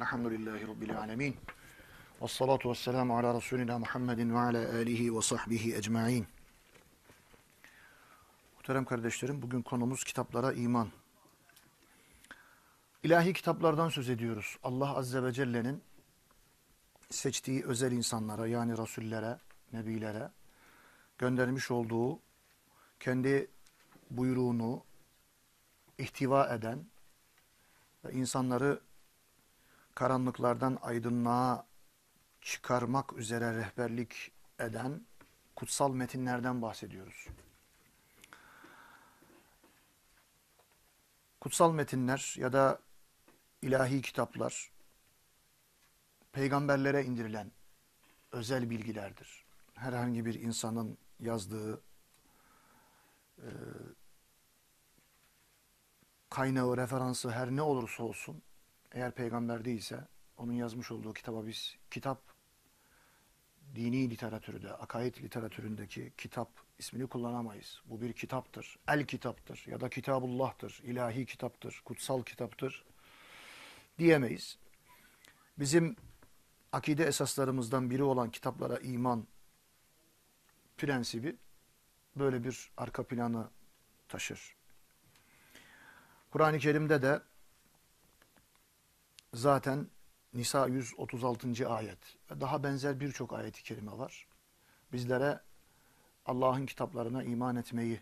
Elhamdülillahi Rabbil alemin. Ve salatu ve selamu ala Resulina Muhammedin ve ala alihi ve sahbihi ecma'in. Muhterem kardeşlerim, bugün konumuz kitaplara iman. İlahi kitaplardan söz ediyoruz. Allah Azze ve Celle'nin seçtiği özel insanlara yani Resullere, Nebilere göndermiş olduğu kendi buyruğunu ihtiva eden ve insanları karanlıklardan aydınlığa çıkarmak üzere rehberlik eden kutsal metinlerden bahsediyoruz. Kutsal metinler ya da ilahi kitaplar peygamberlere indirilen özel bilgilerdir. Herhangi bir insanın yazdığı e, kaynağı, referansı her ne olursa olsun eğer peygamber değilse onun yazmış olduğu kitaba biz kitap dini literatürde, akaid literatüründeki kitap ismini kullanamayız. Bu bir kitaptır. El kitaptır ya da kitabullah'tır, ilahi kitaptır, kutsal kitaptır diyemeyiz. Bizim akide esaslarımızdan biri olan kitaplara iman prensibi böyle bir arka planı taşır. Kur'an-ı Kerim'de de zaten Nisa 136. ayet daha benzer birçok ayet-i kerime var. Bizlere Allah'ın kitaplarına iman etmeyi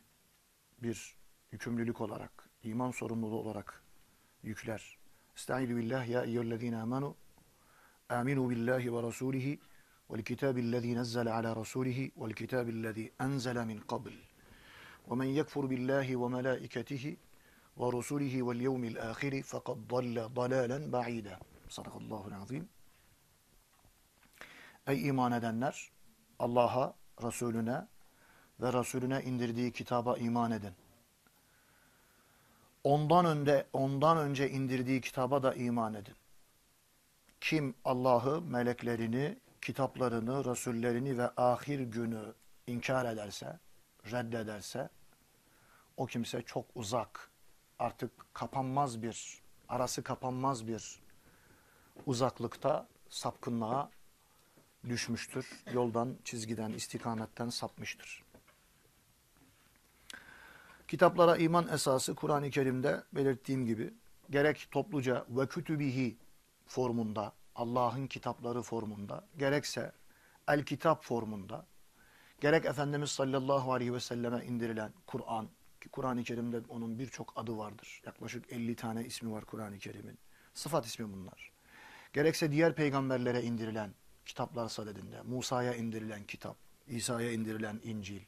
bir yükümlülük olarak, iman sorumluluğu olarak yükler. Estaizu billah ya eyyühellezine amenu aminu billahi ve rasulihi vel kitabillezî nezzele ala rasulihi vel kitabillezî enzele min qabl. Ve men yekfur billahi vel yevmil ahiri fekad dalle dalalen ba'ida. Sadakallahu azim. Ey iman edenler Allah'a, Resulüne ve Resulüne indirdiği kitaba iman edin. Ondan önde ondan önce indirdiği kitaba da iman edin. Kim Allah'ı, meleklerini, kitaplarını, rasullerini ve ahir günü inkar ederse, reddederse o kimse çok uzak, artık kapanmaz bir, arası kapanmaz bir uzaklıkta sapkınlığa düşmüştür. Yoldan, çizgiden, istikametten sapmıştır. Kitaplara iman esası Kur'an-ı Kerim'de belirttiğim gibi gerek topluca ve kütübihi formunda, Allah'ın kitapları formunda, gerekse el kitap formunda, gerek Efendimiz sallallahu aleyhi ve selleme indirilen Kur'an, Kur'an-ı Kerim'de onun birçok adı vardır. Yaklaşık 50 tane ismi var Kur'an-ı Kerim'in. Sıfat ismi bunlar. Gerekse diğer peygamberlere indirilen kitaplar sadedinde, Musa'ya indirilen kitap, İsa'ya indirilen İncil,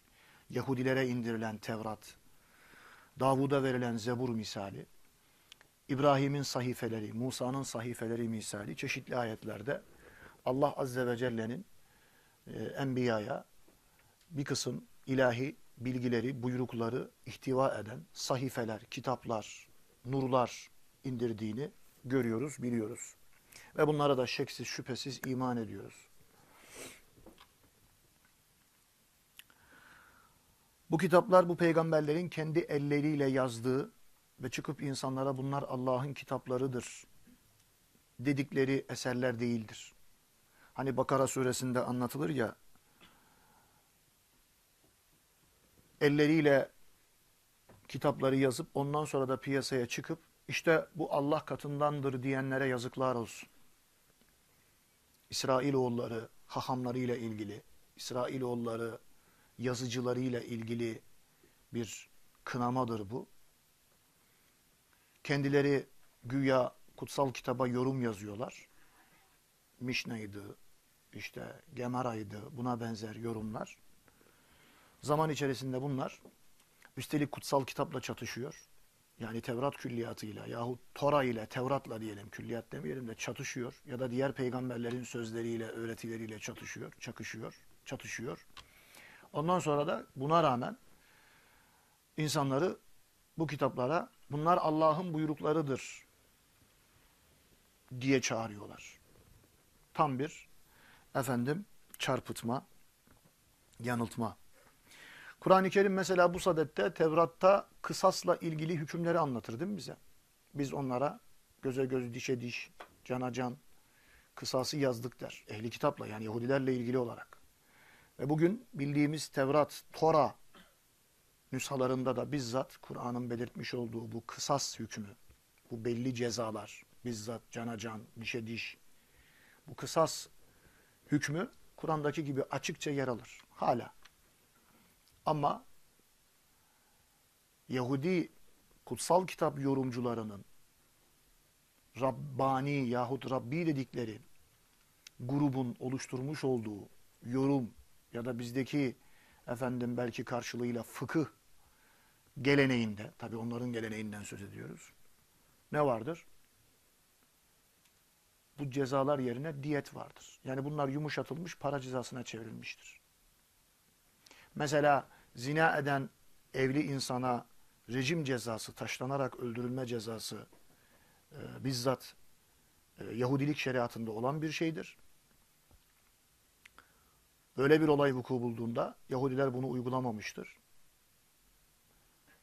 Yahudilere indirilen Tevrat, Davud'a verilen Zebur misali, İbrahim'in sahifeleri, Musa'nın sahifeleri misali çeşitli ayetlerde Allah Azze ve Celle'nin e, Enbiya'ya bir kısım ilahi bilgileri, buyrukları ihtiva eden sahifeler, kitaplar, nurlar indirdiğini görüyoruz, biliyoruz. Ve bunlara da şeksiz, şüphesiz iman ediyoruz. Bu kitaplar bu peygamberlerin kendi elleriyle yazdığı ve çıkıp insanlara bunlar Allah'ın kitaplarıdır dedikleri eserler değildir. Hani Bakara suresinde anlatılır ya elleriyle kitapları yazıp ondan sonra da piyasaya çıkıp işte bu Allah katındandır diyenlere yazıklar olsun. İsrailoğulları hahamlarıyla ilgili, İsrailoğulları yazıcılarıyla ilgili bir kınamadır bu. Kendileri güya kutsal kitaba yorum yazıyorlar. Mişna'ydı, işte Gemara'ydı, buna benzer yorumlar. Zaman içerisinde bunlar üstelik kutsal kitapla çatışıyor. Yani Tevrat külliyatıyla yahut Tora ile, Tevrat'la diyelim, külliyat demeyelim de çatışıyor. Ya da diğer peygamberlerin sözleriyle, öğretileriyle çatışıyor, çakışıyor, çatışıyor. Ondan sonra da buna rağmen insanları bu kitaplara bunlar Allah'ın buyruklarıdır diye çağırıyorlar. Tam bir efendim çarpıtma, yanıltma. Kur'an-ı Kerim mesela bu sadette Tevrat'ta kısasla ilgili hükümleri anlatır değil mi bize? Biz onlara göze göz, dişe diş cana can, kısası yazdık der. Ehli kitapla yani Yahudilerle ilgili olarak. Ve bugün bildiğimiz Tevrat, Tora nüshalarında da bizzat Kur'an'ın belirtmiş olduğu bu kısas hükmü, bu belli cezalar, bizzat cana can, dişe diş, bu kısas hükmü Kur'an'daki gibi açıkça yer alır. Hala. Ama Yahudi kutsal kitap yorumcularının Rabbani yahut Rabbi dedikleri grubun oluşturmuş olduğu yorum ya da bizdeki efendim belki karşılığıyla fıkıh geleneğinde, tabi onların geleneğinden söz ediyoruz. Ne vardır? Bu cezalar yerine diyet vardır. Yani bunlar yumuşatılmış para cezasına çevrilmiştir. Mesela zina eden evli insana rejim cezası, taşlanarak öldürülme cezası e, bizzat e, Yahudilik şeriatında olan bir şeydir. Böyle bir olay vuku bulduğunda Yahudiler bunu uygulamamıştır.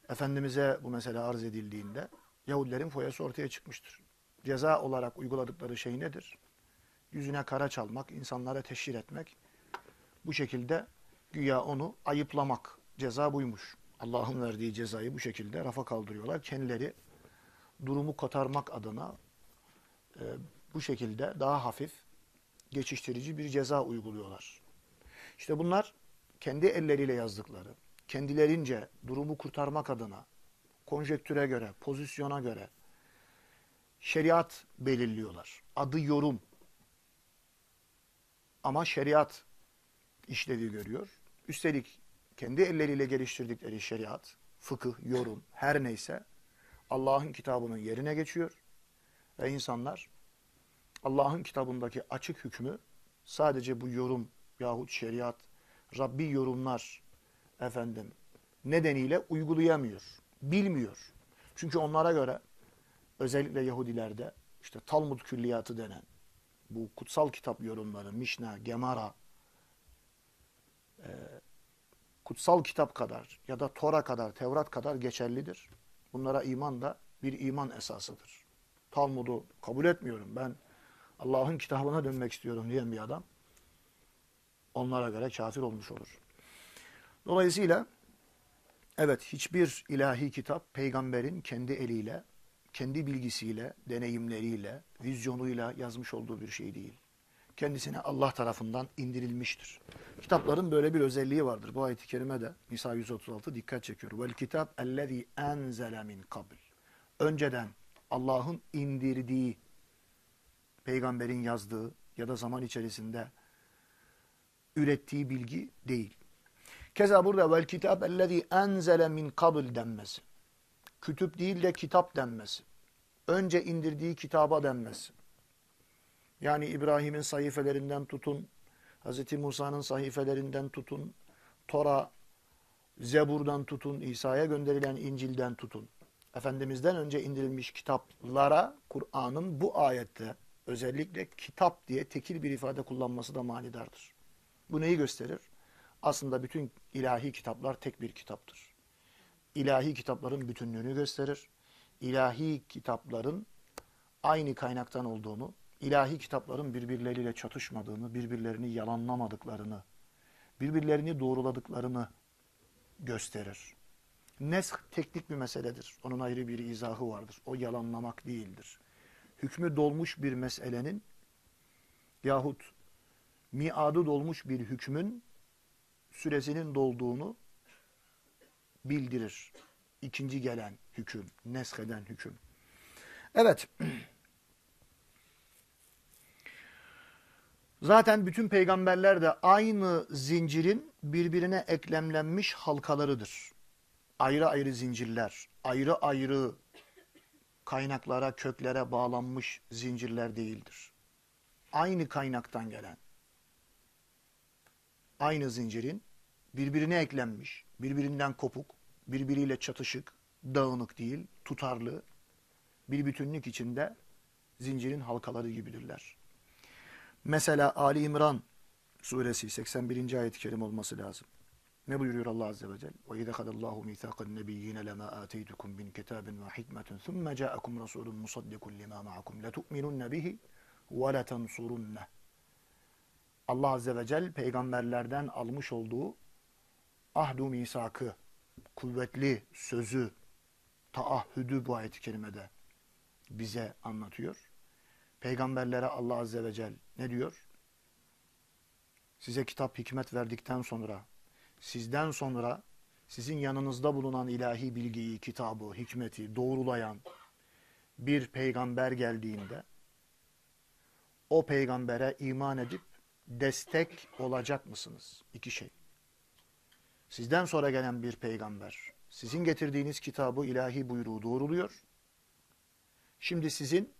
Efendimiz'e bu mesele arz edildiğinde Yahudilerin foyası ortaya çıkmıştır. Ceza olarak uyguladıkları şey nedir? Yüzüne kara çalmak, insanlara teşhir etmek. Bu şekilde güya onu ayıplamak. Ceza buymuş. Allah'ın verdiği cezayı bu şekilde rafa kaldırıyorlar. Kendileri durumu kotarmak adına e, bu şekilde daha hafif, geçiştirici bir ceza uyguluyorlar. İşte bunlar kendi elleriyle yazdıkları, kendilerince durumu kurtarmak adına, konjektüre göre, pozisyona göre şeriat belirliyorlar. Adı yorum. Ama şeriat işlevi görüyor. Üstelik kendi elleriyle geliştirdikleri şeriat, fıkıh, yorum her neyse Allah'ın kitabının yerine geçiyor ve insanlar Allah'ın kitabındaki açık hükmü sadece bu yorum yahut şeriat, Rabbi yorumlar efendim nedeniyle uygulayamıyor, bilmiyor. Çünkü onlara göre özellikle Yahudilerde işte Talmud külliyatı denen bu kutsal kitap yorumları, Mişna, Gemara, e, kutsal kitap kadar ya da Tora kadar, Tevrat kadar geçerlidir. Bunlara iman da bir iman esasıdır. Talmud'u kabul etmiyorum. Ben Allah'ın kitabına dönmek istiyorum diyen bir adam onlara göre kafir olmuş olur. Dolayısıyla evet hiçbir ilahi kitap peygamberin kendi eliyle, kendi bilgisiyle, deneyimleriyle, vizyonuyla yazmış olduğu bir şey değil. Kendisine Allah tarafından indirilmiştir. Kitapların böyle bir özelliği vardır. Bu ayet-i kerime de Nisa 136 dikkat çekiyor. Vel kitap ellezî enzele min kabl. Önceden Allah'ın indirdiği, peygamberin yazdığı ya da zaman içerisinde ürettiği bilgi değil. Keza burada vel kitab ellezî enzele min kabl denmesi. Kütüp değil de kitap denmesi. Önce indirdiği kitaba denmesi. Yani İbrahim'in sayfelerinden tutun, Hz. Musa'nın sayfelerinden tutun, Tora, Zebur'dan tutun, İsa'ya gönderilen İncil'den tutun. Efendimiz'den önce indirilmiş kitaplara Kur'an'ın bu ayette özellikle kitap diye tekil bir ifade kullanması da manidardır. Bu neyi gösterir? Aslında bütün ilahi kitaplar tek bir kitaptır. İlahi kitapların bütünlüğünü gösterir. İlahi kitapların aynı kaynaktan olduğunu, ilahi kitapların birbirleriyle çatışmadığını, birbirlerini yalanlamadıklarını, birbirlerini doğruladıklarını gösterir. Nesk teknik bir meseledir. Onun ayrı bir izahı vardır. O yalanlamak değildir. Hükmü dolmuş bir meselenin yahut miadı dolmuş bir hükmün süresinin dolduğunu bildirir. İkinci gelen hüküm, nesheden hüküm. Evet. Zaten bütün peygamberler de aynı zincirin birbirine eklemlenmiş halkalarıdır. Ayrı ayrı zincirler, ayrı ayrı kaynaklara, köklere bağlanmış zincirler değildir. Aynı kaynaktan gelen, aynı zincirin birbirine eklenmiş, birbirinden kopuk, birbiriyle çatışık, dağınık değil, tutarlı bir bütünlük içinde zincirin halkaları gibidirler. Mesela Ali İmran suresi 81. ayet-i kerim olması lazım. Ne buyuruyor Allah Azze ve Celle? وَاِذَا خَدَ اللّٰهُ مِيثَاقَ النَّبِيِّينَ لَمَا آتَيْتُكُمْ مِنْ كِتَابٍ وَحِكْمَةٍ ثُمَّ جَاءَكُمْ رَسُولٌ مُصَدِّقٌ لِمَا مَعَكُمْ لَتُؤْمِنُنَّ بِهِ وَلَتَنْصُرُنَّ Allah Azze ve Celle peygamberlerden almış olduğu ahdu misakı, kuvvetli sözü, taahhüdü bu ayet-i kerimede bize anlatıyor. Peygamberlere Allah Azze ve Celle ne diyor? Size kitap hikmet verdikten sonra, sizden sonra sizin yanınızda bulunan ilahi bilgiyi, kitabı, hikmeti doğrulayan bir peygamber geldiğinde o peygambere iman edip destek olacak mısınız? İki şey. Sizden sonra gelen bir peygamber, sizin getirdiğiniz kitabı, ilahi buyruğu doğruluyor. Şimdi sizin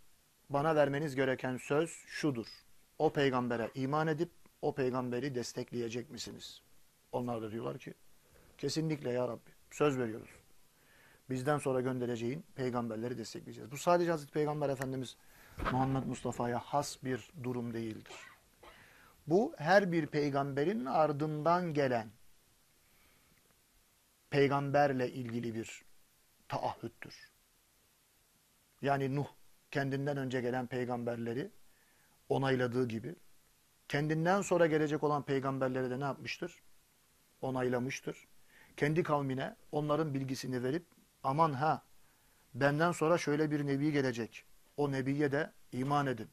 bana vermeniz gereken söz şudur. O peygambere iman edip o peygamberi destekleyecek misiniz? Onlar da diyorlar ki kesinlikle ya Rabbi söz veriyoruz. Bizden sonra göndereceğin peygamberleri destekleyeceğiz. Bu sadece Hazreti Peygamber Efendimiz Muhammed Mustafa'ya has bir durum değildir. Bu her bir peygamberin ardından gelen peygamberle ilgili bir taahhüttür. Yani Nuh kendinden önce gelen peygamberleri onayladığı gibi kendinden sonra gelecek olan peygamberleri de ne yapmıştır? Onaylamıştır. Kendi kavmine onların bilgisini verip aman ha benden sonra şöyle bir nebi gelecek. O nebiye de iman edin.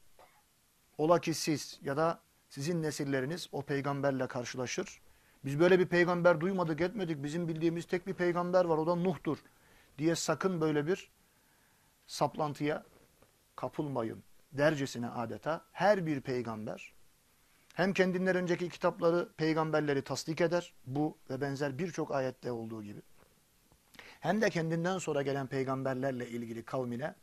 Ola ki siz ya da sizin nesilleriniz o peygamberle karşılaşır. Biz böyle bir peygamber duymadık etmedik. Bizim bildiğimiz tek bir peygamber var o da Nuh'tur diye sakın böyle bir saplantıya kapılmayın dercesine adeta her bir peygamber hem kendinden önceki kitapları peygamberleri tasdik eder bu ve benzer birçok ayette olduğu gibi hem de kendinden sonra gelen peygamberlerle ilgili kavmine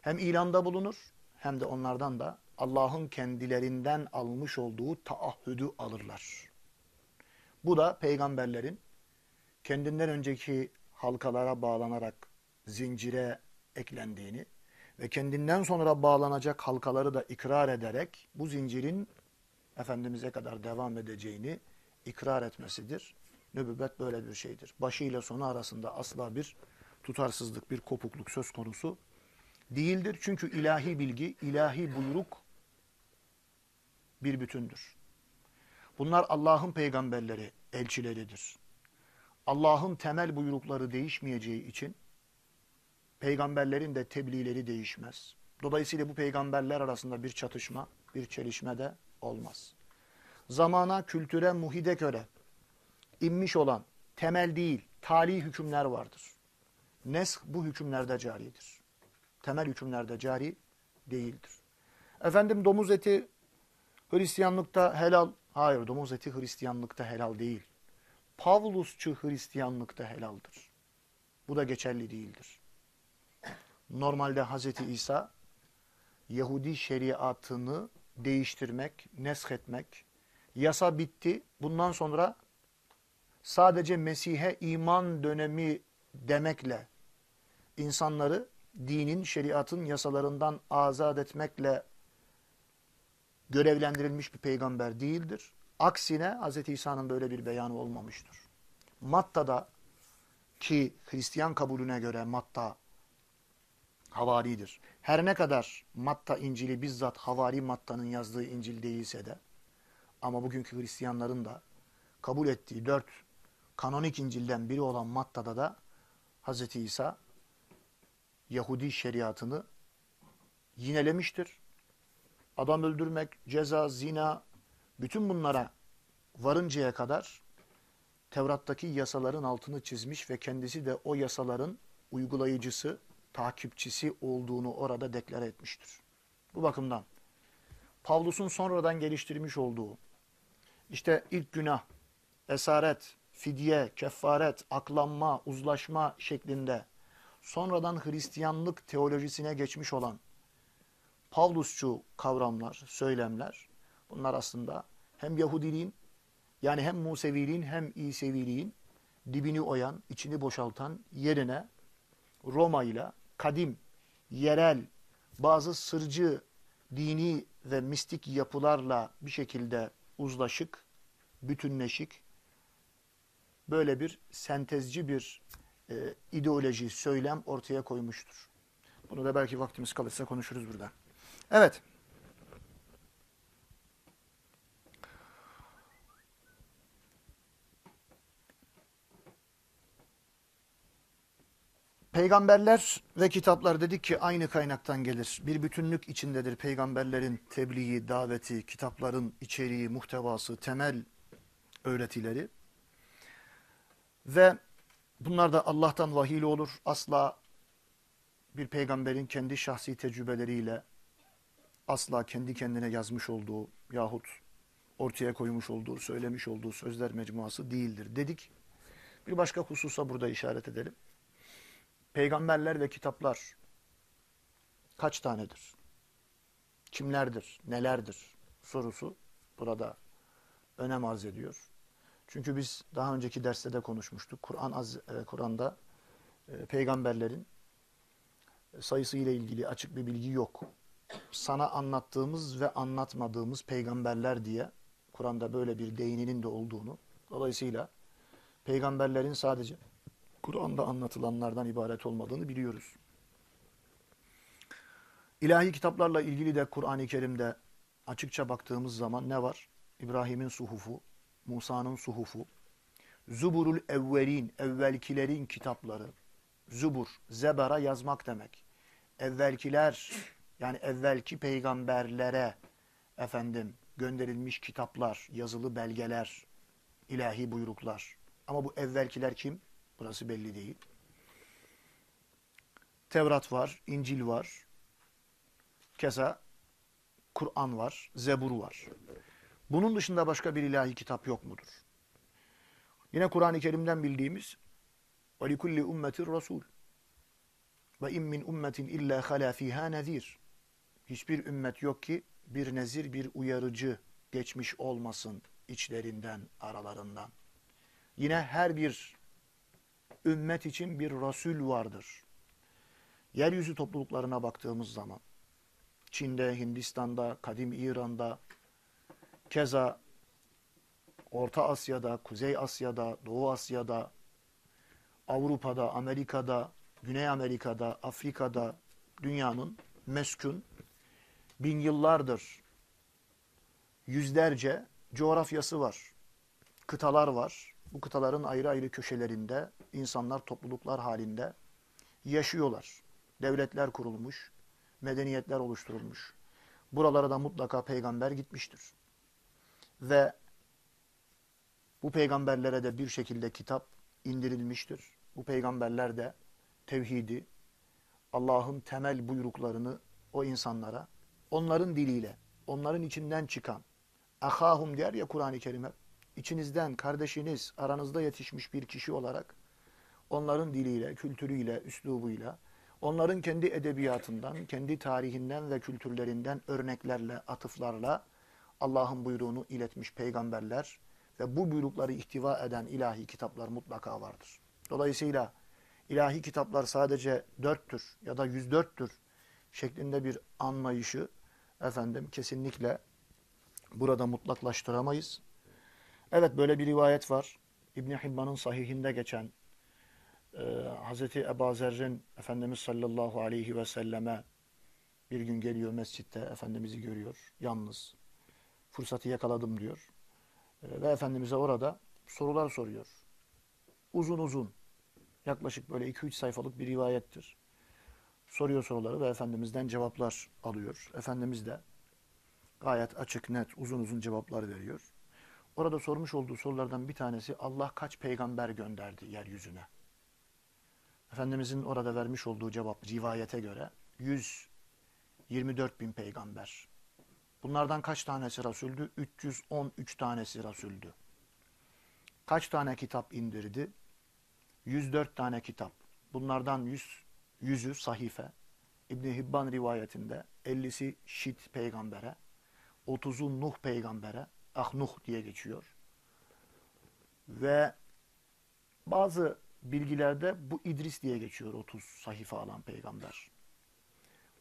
hem ilanda bulunur hem de onlardan da Allah'ın kendilerinden almış olduğu taahhüdü alırlar. Bu da peygamberlerin kendinden önceki halkalara bağlanarak zincire eklendiğini ve kendinden sonra bağlanacak halkaları da ikrar ederek bu zincirin Efendimiz'e kadar devam edeceğini ikrar etmesidir. Nübüvvet böyle bir şeydir. Başı ile sonu arasında asla bir tutarsızlık, bir kopukluk söz konusu değildir. Çünkü ilahi bilgi, ilahi buyruk bir bütündür. Bunlar Allah'ın peygamberleri, elçileridir. Allah'ın temel buyrukları değişmeyeceği için peygamberlerin de tebliğleri değişmez. Dolayısıyla bu peygamberler arasında bir çatışma, bir çelişme de olmaz. Zamana, kültüre, muhide göre inmiş olan temel değil, tali hükümler vardır. Nesk bu hükümlerde caridir. Temel hükümlerde cari değildir. Efendim domuz eti Hristiyanlıkta helal. Hayır domuz eti Hristiyanlıkta helal değil. Pavlusçu Hristiyanlıkta helaldir. Bu da geçerli değildir. Normalde Hz. İsa Yahudi şeriatını değiştirmek, nesk etmek, yasa bitti. Bundan sonra sadece Mesih'e iman dönemi demekle insanları dinin, şeriatın yasalarından azat etmekle görevlendirilmiş bir peygamber değildir. Aksine Hz. İsa'nın böyle bir beyanı olmamıştır. Matta'da ki Hristiyan kabulüne göre Matta havaridir. Her ne kadar Matta İncil'i bizzat havari Matta'nın yazdığı İncil değilse de ama bugünkü Hristiyanların da kabul ettiği dört kanonik İncil'den biri olan Matta'da da Hz. İsa Yahudi şeriatını yinelemiştir. Adam öldürmek, ceza, zina, bütün bunlara varıncaya kadar Tevrat'taki yasaların altını çizmiş ve kendisi de o yasaların uygulayıcısı, takipçisi olduğunu orada deklare etmiştir. Bu bakımdan Pavlus'un sonradan geliştirmiş olduğu işte ilk günah, esaret, fidye, kefaret, aklanma, uzlaşma şeklinde sonradan Hristiyanlık teolojisine geçmiş olan Pavlusçu kavramlar, söylemler bunlar aslında hem Yahudiliğin yani hem Museviliğin hem İseviliğin dibini oyan, içini boşaltan yerine Roma ile kadim, yerel, bazı sırcı, dini ve mistik yapılarla bir şekilde uzlaşık, bütünleşik, böyle bir sentezci bir e, ideoloji, söylem ortaya koymuştur. Bunu da belki vaktimiz kalırsa konuşuruz burada. Evet. Peygamberler ve kitaplar dedik ki aynı kaynaktan gelir. Bir bütünlük içindedir peygamberlerin tebliği, daveti, kitapların içeriği, muhtevası, temel öğretileri. Ve bunlar da Allah'tan vahiyli olur. Asla bir peygamberin kendi şahsi tecrübeleriyle asla kendi kendine yazmış olduğu yahut ortaya koymuş olduğu, söylemiş olduğu sözler mecmuası değildir dedik. Bir başka hususa burada işaret edelim. Peygamberler ve kitaplar kaç tanedir? Kimlerdir? Nelerdir? Sorusu burada önem arz ediyor. Çünkü biz daha önceki derste de konuşmuştuk. Kur'an e, Kur'an'da e, peygamberlerin sayısı ile ilgili açık bir bilgi yok. Sana anlattığımız ve anlatmadığımız peygamberler diye Kur'an'da böyle bir değininin de olduğunu dolayısıyla peygamberlerin sadece Kur'an'da anlatılanlardan ibaret olmadığını biliyoruz. İlahi kitaplarla ilgili de Kur'an-ı Kerim'de açıkça baktığımız zaman ne var? İbrahim'in suhufu, Musa'nın suhufu, Zuburul evvelin, evvelkilerin kitapları. Zubur, zebara yazmak demek. Evvelkiler, yani evvelki peygamberlere efendim gönderilmiş kitaplar, yazılı belgeler, ilahi buyruklar. Ama bu evvelkiler kim? Burası belli değil. Tevrat var, İncil var. Keza Kur'an var, Zebur var. Bunun dışında başka bir ilahi kitap yok mudur? Yine Kur'an-ı Kerim'den bildiğimiz وَلِكُلِّ اُمَّةٍ رَسُولٌ وَاِمْ مِنْ اُمَّةٍ اِلَّا خَلَى ف۪يهَا نَذ۪يرٌ Hiçbir ümmet yok ki bir nezir, bir uyarıcı geçmiş olmasın içlerinden, aralarından. Yine her bir ümmet için bir Resul vardır. Yeryüzü topluluklarına baktığımız zaman, Çin'de, Hindistan'da, Kadim İran'da, keza Orta Asya'da, Kuzey Asya'da, Doğu Asya'da, Avrupa'da, Amerika'da, Güney Amerika'da, Afrika'da, dünyanın meskun, bin yıllardır yüzlerce coğrafyası var, kıtalar var. Bu kıtaların ayrı ayrı köşelerinde insanlar topluluklar halinde yaşıyorlar. Devletler kurulmuş, medeniyetler oluşturulmuş. Buralara da mutlaka peygamber gitmiştir. Ve bu peygamberlere de bir şekilde kitap indirilmiştir. Bu peygamberler de tevhidi, Allah'ın temel buyruklarını o insanlara, onların diliyle, onların içinden çıkan, ahahum der ya Kur'an-ı Kerim içinizden, kardeşiniz, aranızda yetişmiş bir kişi olarak onların diliyle, kültürüyle, üslubuyla, onların kendi edebiyatından, kendi tarihinden ve kültürlerinden örneklerle, atıflarla Allah'ın buyruğunu iletmiş peygamberler ve bu buyrukları ihtiva eden ilahi kitaplar mutlaka vardır. Dolayısıyla ilahi kitaplar sadece dörttür ya da yüz dörttür şeklinde bir anlayışı efendim kesinlikle burada mutlaklaştıramayız. Evet böyle bir rivayet var. İbn Hibban'ın sahihinde geçen e, Hazreti Ebu Zerrin Efendimiz sallallahu aleyhi ve selleme bir gün geliyor mescitte Efendimiz'i görüyor yalnız. Fırsatı yakaladım diyor. E, ve Efendimiz'e orada sorular soruyor. Uzun uzun yaklaşık böyle 2-3 sayfalık bir rivayettir. Soruyor soruları ve Efendimiz'den cevaplar alıyor. Efendimiz de gayet açık, net, uzun uzun cevaplar veriyor. Orada sormuş olduğu sorulardan bir tanesi Allah kaç peygamber gönderdi yeryüzüne? Efendimizin orada vermiş olduğu cevap rivayete göre 124 bin peygamber. Bunlardan kaç tanesi Resuldü? 313 tanesi Resuldü. Kaç tane kitap indirdi? 104 tane kitap. Bunlardan 100, 100'ü sahife. İbn Hibban rivayetinde 50'si Şit peygambere, 30'u Nuh peygambere, Ahnuh diye geçiyor. Ve bazı bilgilerde bu İdris diye geçiyor 30 sahife alan peygamber.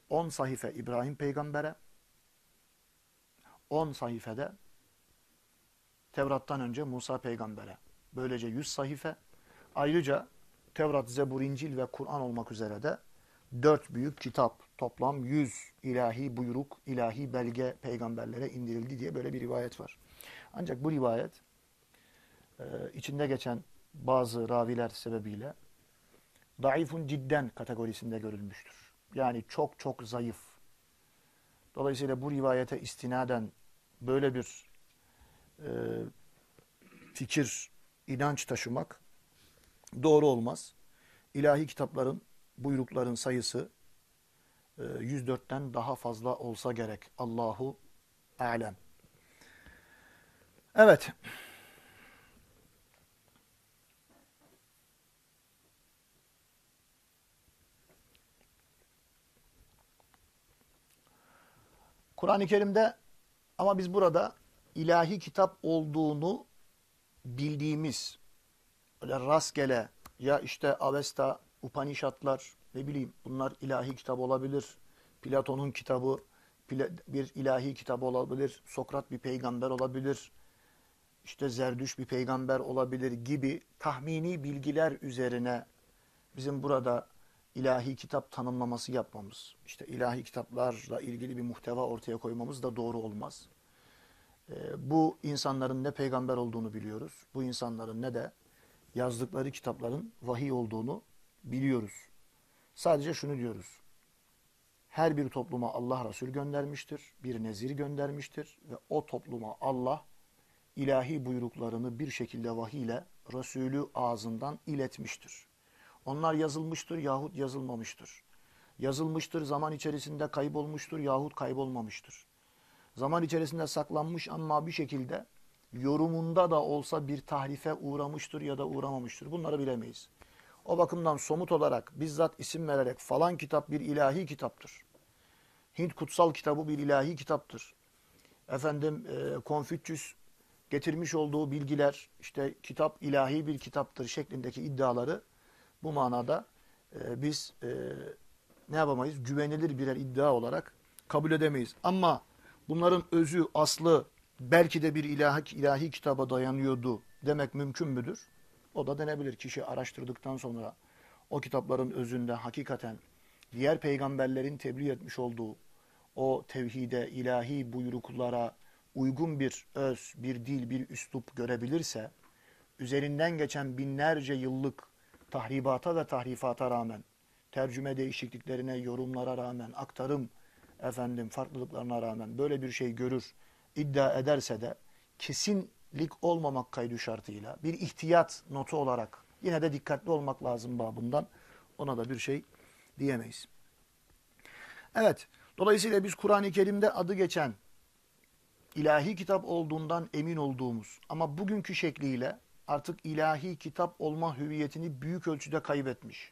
10 sahife İbrahim peygambere, 10 sayfede Tevrat'tan önce Musa peygambere. Böylece 100 sayfa. Ayrıca Tevrat, Zebur, İncil ve Kur'an olmak üzere de 4 büyük kitap, toplam 100 ilahi buyruk, ilahi belge peygamberlere indirildi diye böyle bir rivayet var. Ancak bu rivayet e, içinde geçen bazı raviler sebebiyle daifun cidden kategorisinde görülmüştür. Yani çok çok zayıf. Dolayısıyla bu rivayete istinaden böyle bir e, fikir, inanç taşımak doğru olmaz. İlahi kitapların, buyrukların sayısı 104'ten daha fazla olsa gerek. Allahu alem. Evet. Kur'an-ı Kerim'de ama biz burada ilahi kitap olduğunu bildiğimiz öyle rastgele ya işte Avesta, Upanishadlar ne bileyim bunlar ilahi kitap olabilir. Platon'un kitabı bir ilahi kitap olabilir. Sokrat bir peygamber olabilir. İşte Zerdüş bir peygamber olabilir gibi tahmini bilgiler üzerine bizim burada ilahi kitap tanımlaması yapmamız, işte ilahi kitaplarla ilgili bir muhteva ortaya koymamız da doğru olmaz. Ee, bu insanların ne peygamber olduğunu biliyoruz. Bu insanların ne de yazdıkları kitapların vahiy olduğunu biliyoruz. Sadece şunu diyoruz. Her bir topluma Allah Resul göndermiştir, bir nezir göndermiştir ve o topluma Allah ilahi buyruklarını bir şekilde vahiy ile Resulü ağzından iletmiştir. Onlar yazılmıştır yahut yazılmamıştır. Yazılmıştır, zaman içerisinde kaybolmuştur yahut kaybolmamıştır. Zaman içerisinde saklanmış ama bir şekilde yorumunda da olsa bir tahrife uğramıştır ya da uğramamıştır. Bunları bilemeyiz. O bakımdan somut olarak bizzat isim vererek falan kitap bir ilahi kitaptır. Hint kutsal kitabı bir ilahi kitaptır. Efendim e, Konfüçyüs getirmiş olduğu bilgiler işte kitap ilahi bir kitaptır şeklindeki iddiaları bu manada e, biz e, ne yapamayız? Güvenilir birer iddia olarak kabul edemeyiz. Ama bunların özü, aslı belki de bir ilahi, ilahi kitaba dayanıyordu demek mümkün müdür? O da denebilir. Kişi araştırdıktan sonra o kitapların özünde hakikaten diğer peygamberlerin tebliğ etmiş olduğu o tevhide, ilahi buyruklara uygun bir öz, bir dil, bir üslup görebilirse, üzerinden geçen binlerce yıllık tahribata ve tahrifata rağmen, tercüme değişikliklerine, yorumlara rağmen, aktarım efendim farklılıklarına rağmen böyle bir şey görür, iddia ederse de kesinlik olmamak kaydı şartıyla bir ihtiyat notu olarak yine de dikkatli olmak lazım babından ona da bir şey diyemeyiz. Evet, dolayısıyla biz Kur'an-ı Kerim'de adı geçen ilahi kitap olduğundan emin olduğumuz ama bugünkü şekliyle artık ilahi kitap olma hüviyetini büyük ölçüde kaybetmiş.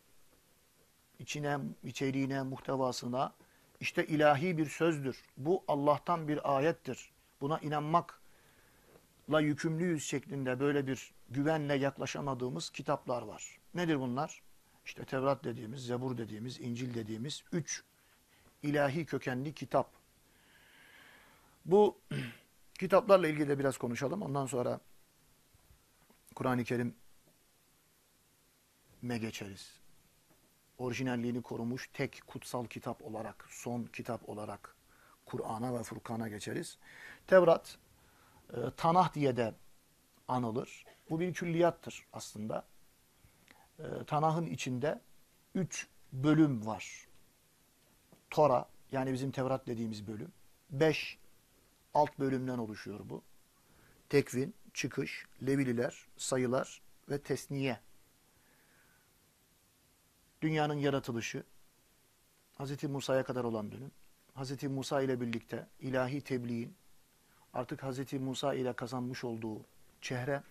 İçine, içeriğine, muhtevasına işte ilahi bir sözdür. Bu Allah'tan bir ayettir. Buna inanmakla yükümlüyüz şeklinde böyle bir güvenle yaklaşamadığımız kitaplar var. Nedir bunlar? İşte Tevrat dediğimiz, Zebur dediğimiz, İncil dediğimiz üç ilahi kökenli kitap. Bu kitaplarla ilgili de biraz konuşalım. Ondan sonra Kur'an-ı Kerim'e geçeriz. Orijinalliğini korumuş tek kutsal kitap olarak, son kitap olarak Kur'an'a ve Furkan'a geçeriz. Tevrat, e, Tanah diye de anılır. Bu bir külliyattır aslında. E, Tanah'ın içinde üç bölüm var. Tora, yani bizim Tevrat dediğimiz bölüm. Beş alt bölümden oluşuyor bu. Tekvin, çıkış, levililer, sayılar ve tesniye. Dünyanın yaratılışı, Hz. Musa'ya kadar olan bölüm. Hz. Musa ile birlikte ilahi tebliğin artık Hz. Musa ile kazanmış olduğu çehre,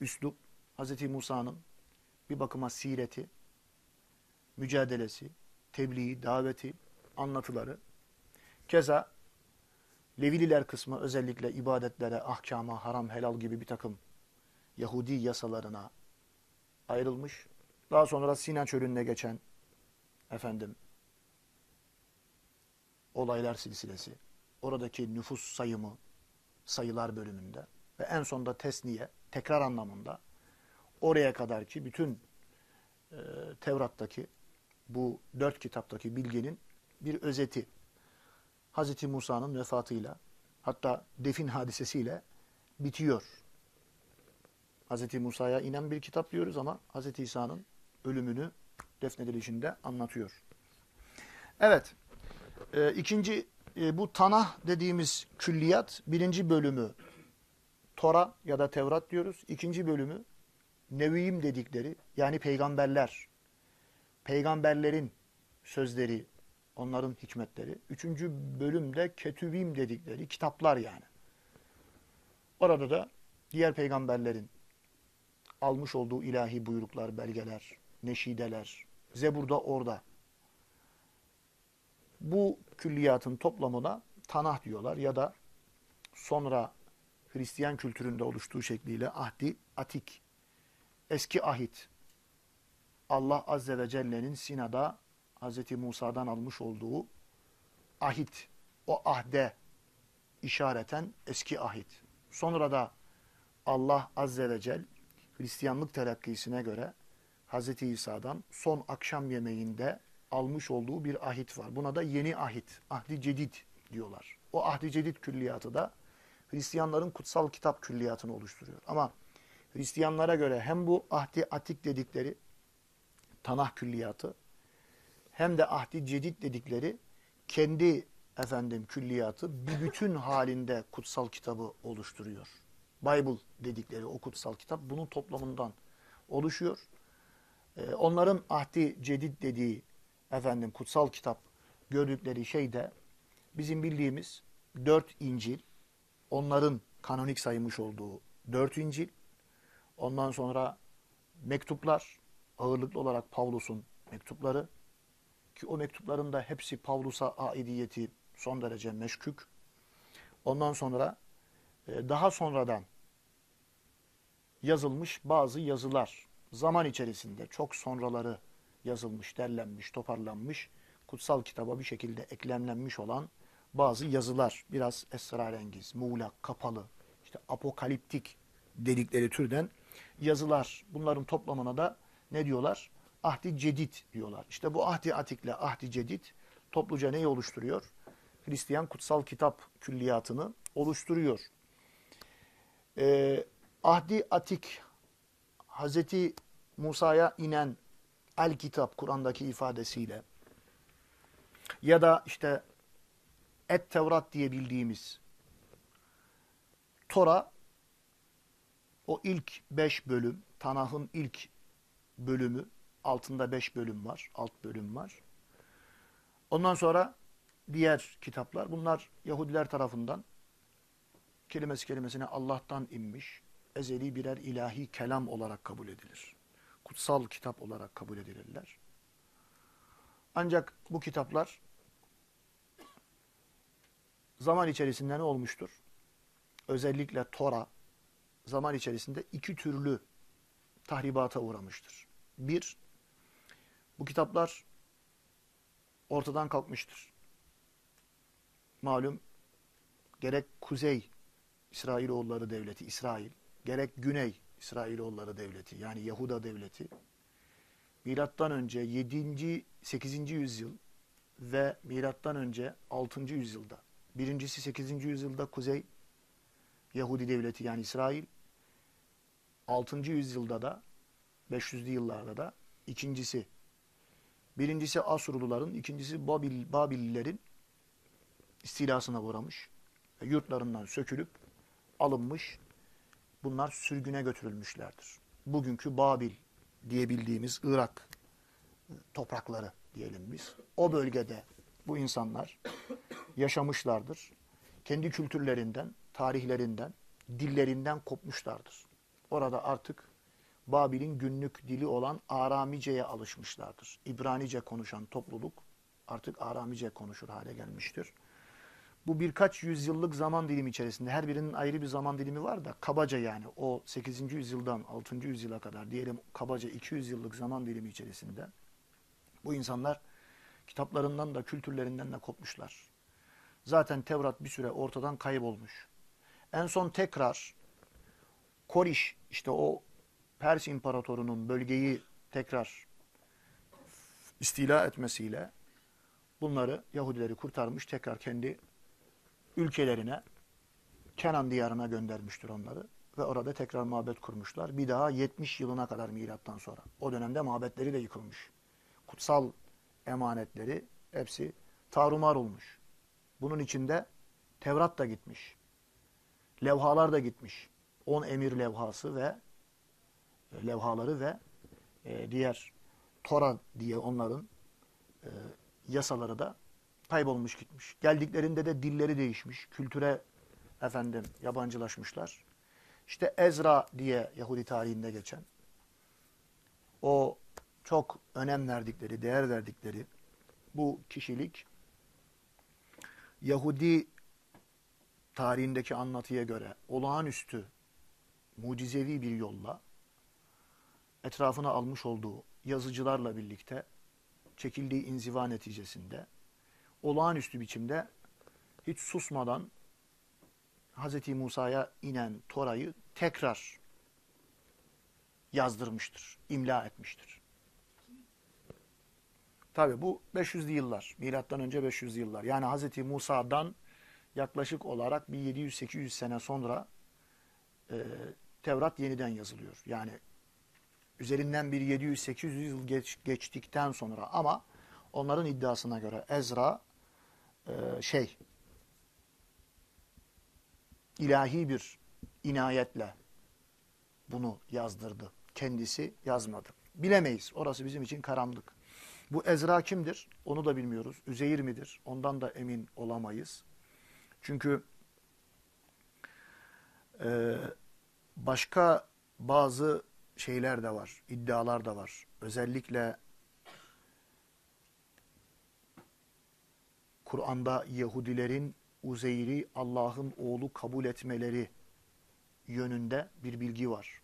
üslup, Hz. Musa'nın bir bakıma sireti, mücadelesi, tebliği, daveti, anlatıları. Keza Levililer kısmı özellikle ibadetlere, ahkama, haram, helal gibi bir takım Yahudi yasalarına ayrılmış. Daha sonra Sina çölünde geçen efendim olaylar silsilesi, oradaki nüfus sayımı sayılar bölümünde ve en sonunda tesniye, tekrar anlamında oraya kadar ki bütün e, Tevrat'taki bu dört kitaptaki bilginin bir özeti. Hz. Musa'nın vefatıyla hatta defin hadisesiyle bitiyor. Hz. Musa'ya inen bir kitap diyoruz ama Hz. İsa'nın ölümünü defnedilişinde anlatıyor. Evet. E, ikinci e, bu Tanah dediğimiz külliyat birinci bölümü Tora ya da Tevrat diyoruz. İkinci bölümü Neviyim dedikleri yani peygamberler. Peygamberlerin sözleri, onların hikmetleri. Üçüncü bölümde Ketübim dedikleri kitaplar yani. Orada da diğer peygamberlerin almış olduğu ilahi buyruklar, belgeler, neşideler, Zebur'da orada. Bu külliyatın toplamına Tanah diyorlar ya da sonra Hristiyan kültüründe oluştuğu şekliyle Ahdi Atik, eski ahit. Allah Azze ve Celle'nin Sina'da Hz. Musa'dan almış olduğu ahit, o ahde işareten eski ahit. Sonra da Allah Azze ve Celle Hristiyanlık telakkisine göre Hz. İsa'dan son akşam yemeğinde almış olduğu bir ahit var. Buna da yeni ahit, ahdi cedid diyorlar. O ahdi cedid külliyatı da Hristiyanların kutsal kitap külliyatını oluşturuyor. Ama Hristiyanlara göre hem bu ahdi atik dedikleri Tanah külliyatı hem de ahdi cedid dedikleri kendi efendim külliyatı bir bütün halinde kutsal kitabı oluşturuyor. Bible dedikleri o kutsal kitap bunun toplamından oluşuyor. Ee, onların ahdi cedid dediği efendim kutsal kitap gördükleri şey de bizim bildiğimiz dört İncil, onların kanonik saymış olduğu dört İncil, ondan sonra mektuplar, ağırlıklı olarak Pavlus'un mektupları ki o mektupların da hepsi Pavlus'a aidiyeti son derece meşkük. Ondan sonra e, daha sonradan yazılmış bazı yazılar zaman içerisinde çok sonraları yazılmış, derlenmiş, toparlanmış, kutsal kitaba bir şekilde eklemlenmiş olan bazı yazılar. Biraz esrarengiz, muğlak, kapalı, işte apokaliptik dedikleri türden yazılar. Bunların toplamına da ne diyorlar? Ahdi Cedid diyorlar. İşte bu Ahdi Atik'le Ahdi Cedid topluca neyi oluşturuyor? Hristiyan kutsal kitap külliyatını oluşturuyor. Ee, Ahdi Atik, Hazreti Musa'ya inen el kitap Kur'an'daki ifadesiyle ya da işte Et Tevrat diye bildiğimiz Tora o ilk beş bölüm, Tanah'ın ilk bölümü, altında beş bölüm var, alt bölüm var. Ondan sonra diğer kitaplar, bunlar Yahudiler tarafından kelimesi kelimesine Allah'tan inmiş, ezeli birer ilahi kelam olarak kabul edilir. Kutsal kitap olarak kabul edilirler. Ancak bu kitaplar zaman içerisinde ne olmuştur? Özellikle Tora zaman içerisinde iki türlü tahribata uğramıştır. Bir, bu kitaplar ortadan kalkmıştır. Malum gerek Kuzey İsrailoğulları Devleti, İsrail, gerek Güney İsrailoğulları Devleti yani Yahuda Devleti milattan önce 7. 8. yüzyıl ve milattan önce 6. yüzyılda birincisi 8. yüzyılda Kuzey Yahudi Devleti yani İsrail 6. yüzyılda da 500'lü yıllarda da ikincisi birincisi Asurluların ikincisi Babil, Babililerin istilasına uğramış yurtlarından sökülüp alınmış bunlar sürgüne götürülmüşlerdir. Bugünkü Babil diyebildiğimiz Irak toprakları diyelim biz. O bölgede bu insanlar yaşamışlardır. Kendi kültürlerinden, tarihlerinden, dillerinden kopmuşlardır. Orada artık Babil'in günlük dili olan Aramice'ye alışmışlardır. İbranice konuşan topluluk artık Aramice konuşur hale gelmiştir. Bu birkaç yüzyıllık zaman dilimi içerisinde her birinin ayrı bir zaman dilimi var da kabaca yani o 8. yüzyıldan 6. yüzyıla kadar diyelim kabaca 200 yıllık zaman dilimi içerisinde bu insanlar kitaplarından da kültürlerinden de kopmuşlar. Zaten Tevrat bir süre ortadan kaybolmuş. En son tekrar Koriş işte o Pers İmparatorunun bölgeyi tekrar istila etmesiyle bunları Yahudileri kurtarmış tekrar kendi ülkelerine Kenan diyarına göndermiştir onları. ve orada tekrar mabet kurmuşlar. Bir daha 70 yılına kadar milattan sonra. O dönemde mabetleri de yıkılmış. Kutsal emanetleri hepsi tarumar olmuş. Bunun içinde Tevrat da gitmiş. Levhalar da gitmiş. 10 emir levhası ve e, levhaları ve e, diğer Tora diye onların e, yasaları da kaybolmuş gitmiş. Geldiklerinde de dilleri değişmiş. Kültüre efendim yabancılaşmışlar. İşte Ezra diye Yahudi tarihinde geçen o çok önem verdikleri, değer verdikleri bu kişilik Yahudi tarihindeki anlatıya göre olağanüstü mucizevi bir yolla etrafına almış olduğu yazıcılarla birlikte çekildiği inziva neticesinde olağanüstü biçimde hiç susmadan Hz. Musa'ya inen Tora'yı tekrar yazdırmıştır, imla etmiştir. Tabi bu 500'lü yıllar, milattan önce 500'lü yıllar. Yani Hz. Musa'dan yaklaşık olarak bir 700-800 sene sonra e, Tevrat yeniden yazılıyor. Yani üzerinden bir 700-800 yıl geç, geçtikten sonra ama onların iddiasına göre Ezra e, şey ilahi bir inayetle bunu yazdırdı. Kendisi yazmadı. Bilemeyiz. Orası bizim için karanlık. Bu Ezra kimdir? Onu da bilmiyoruz. Üzeyir midir? Ondan da emin olamayız. Çünkü e, başka bazı şeyler de var, iddialar da var. Özellikle Kur'an'da Yahudilerin Uzeyr'i Allah'ın oğlu kabul etmeleri yönünde bir bilgi var.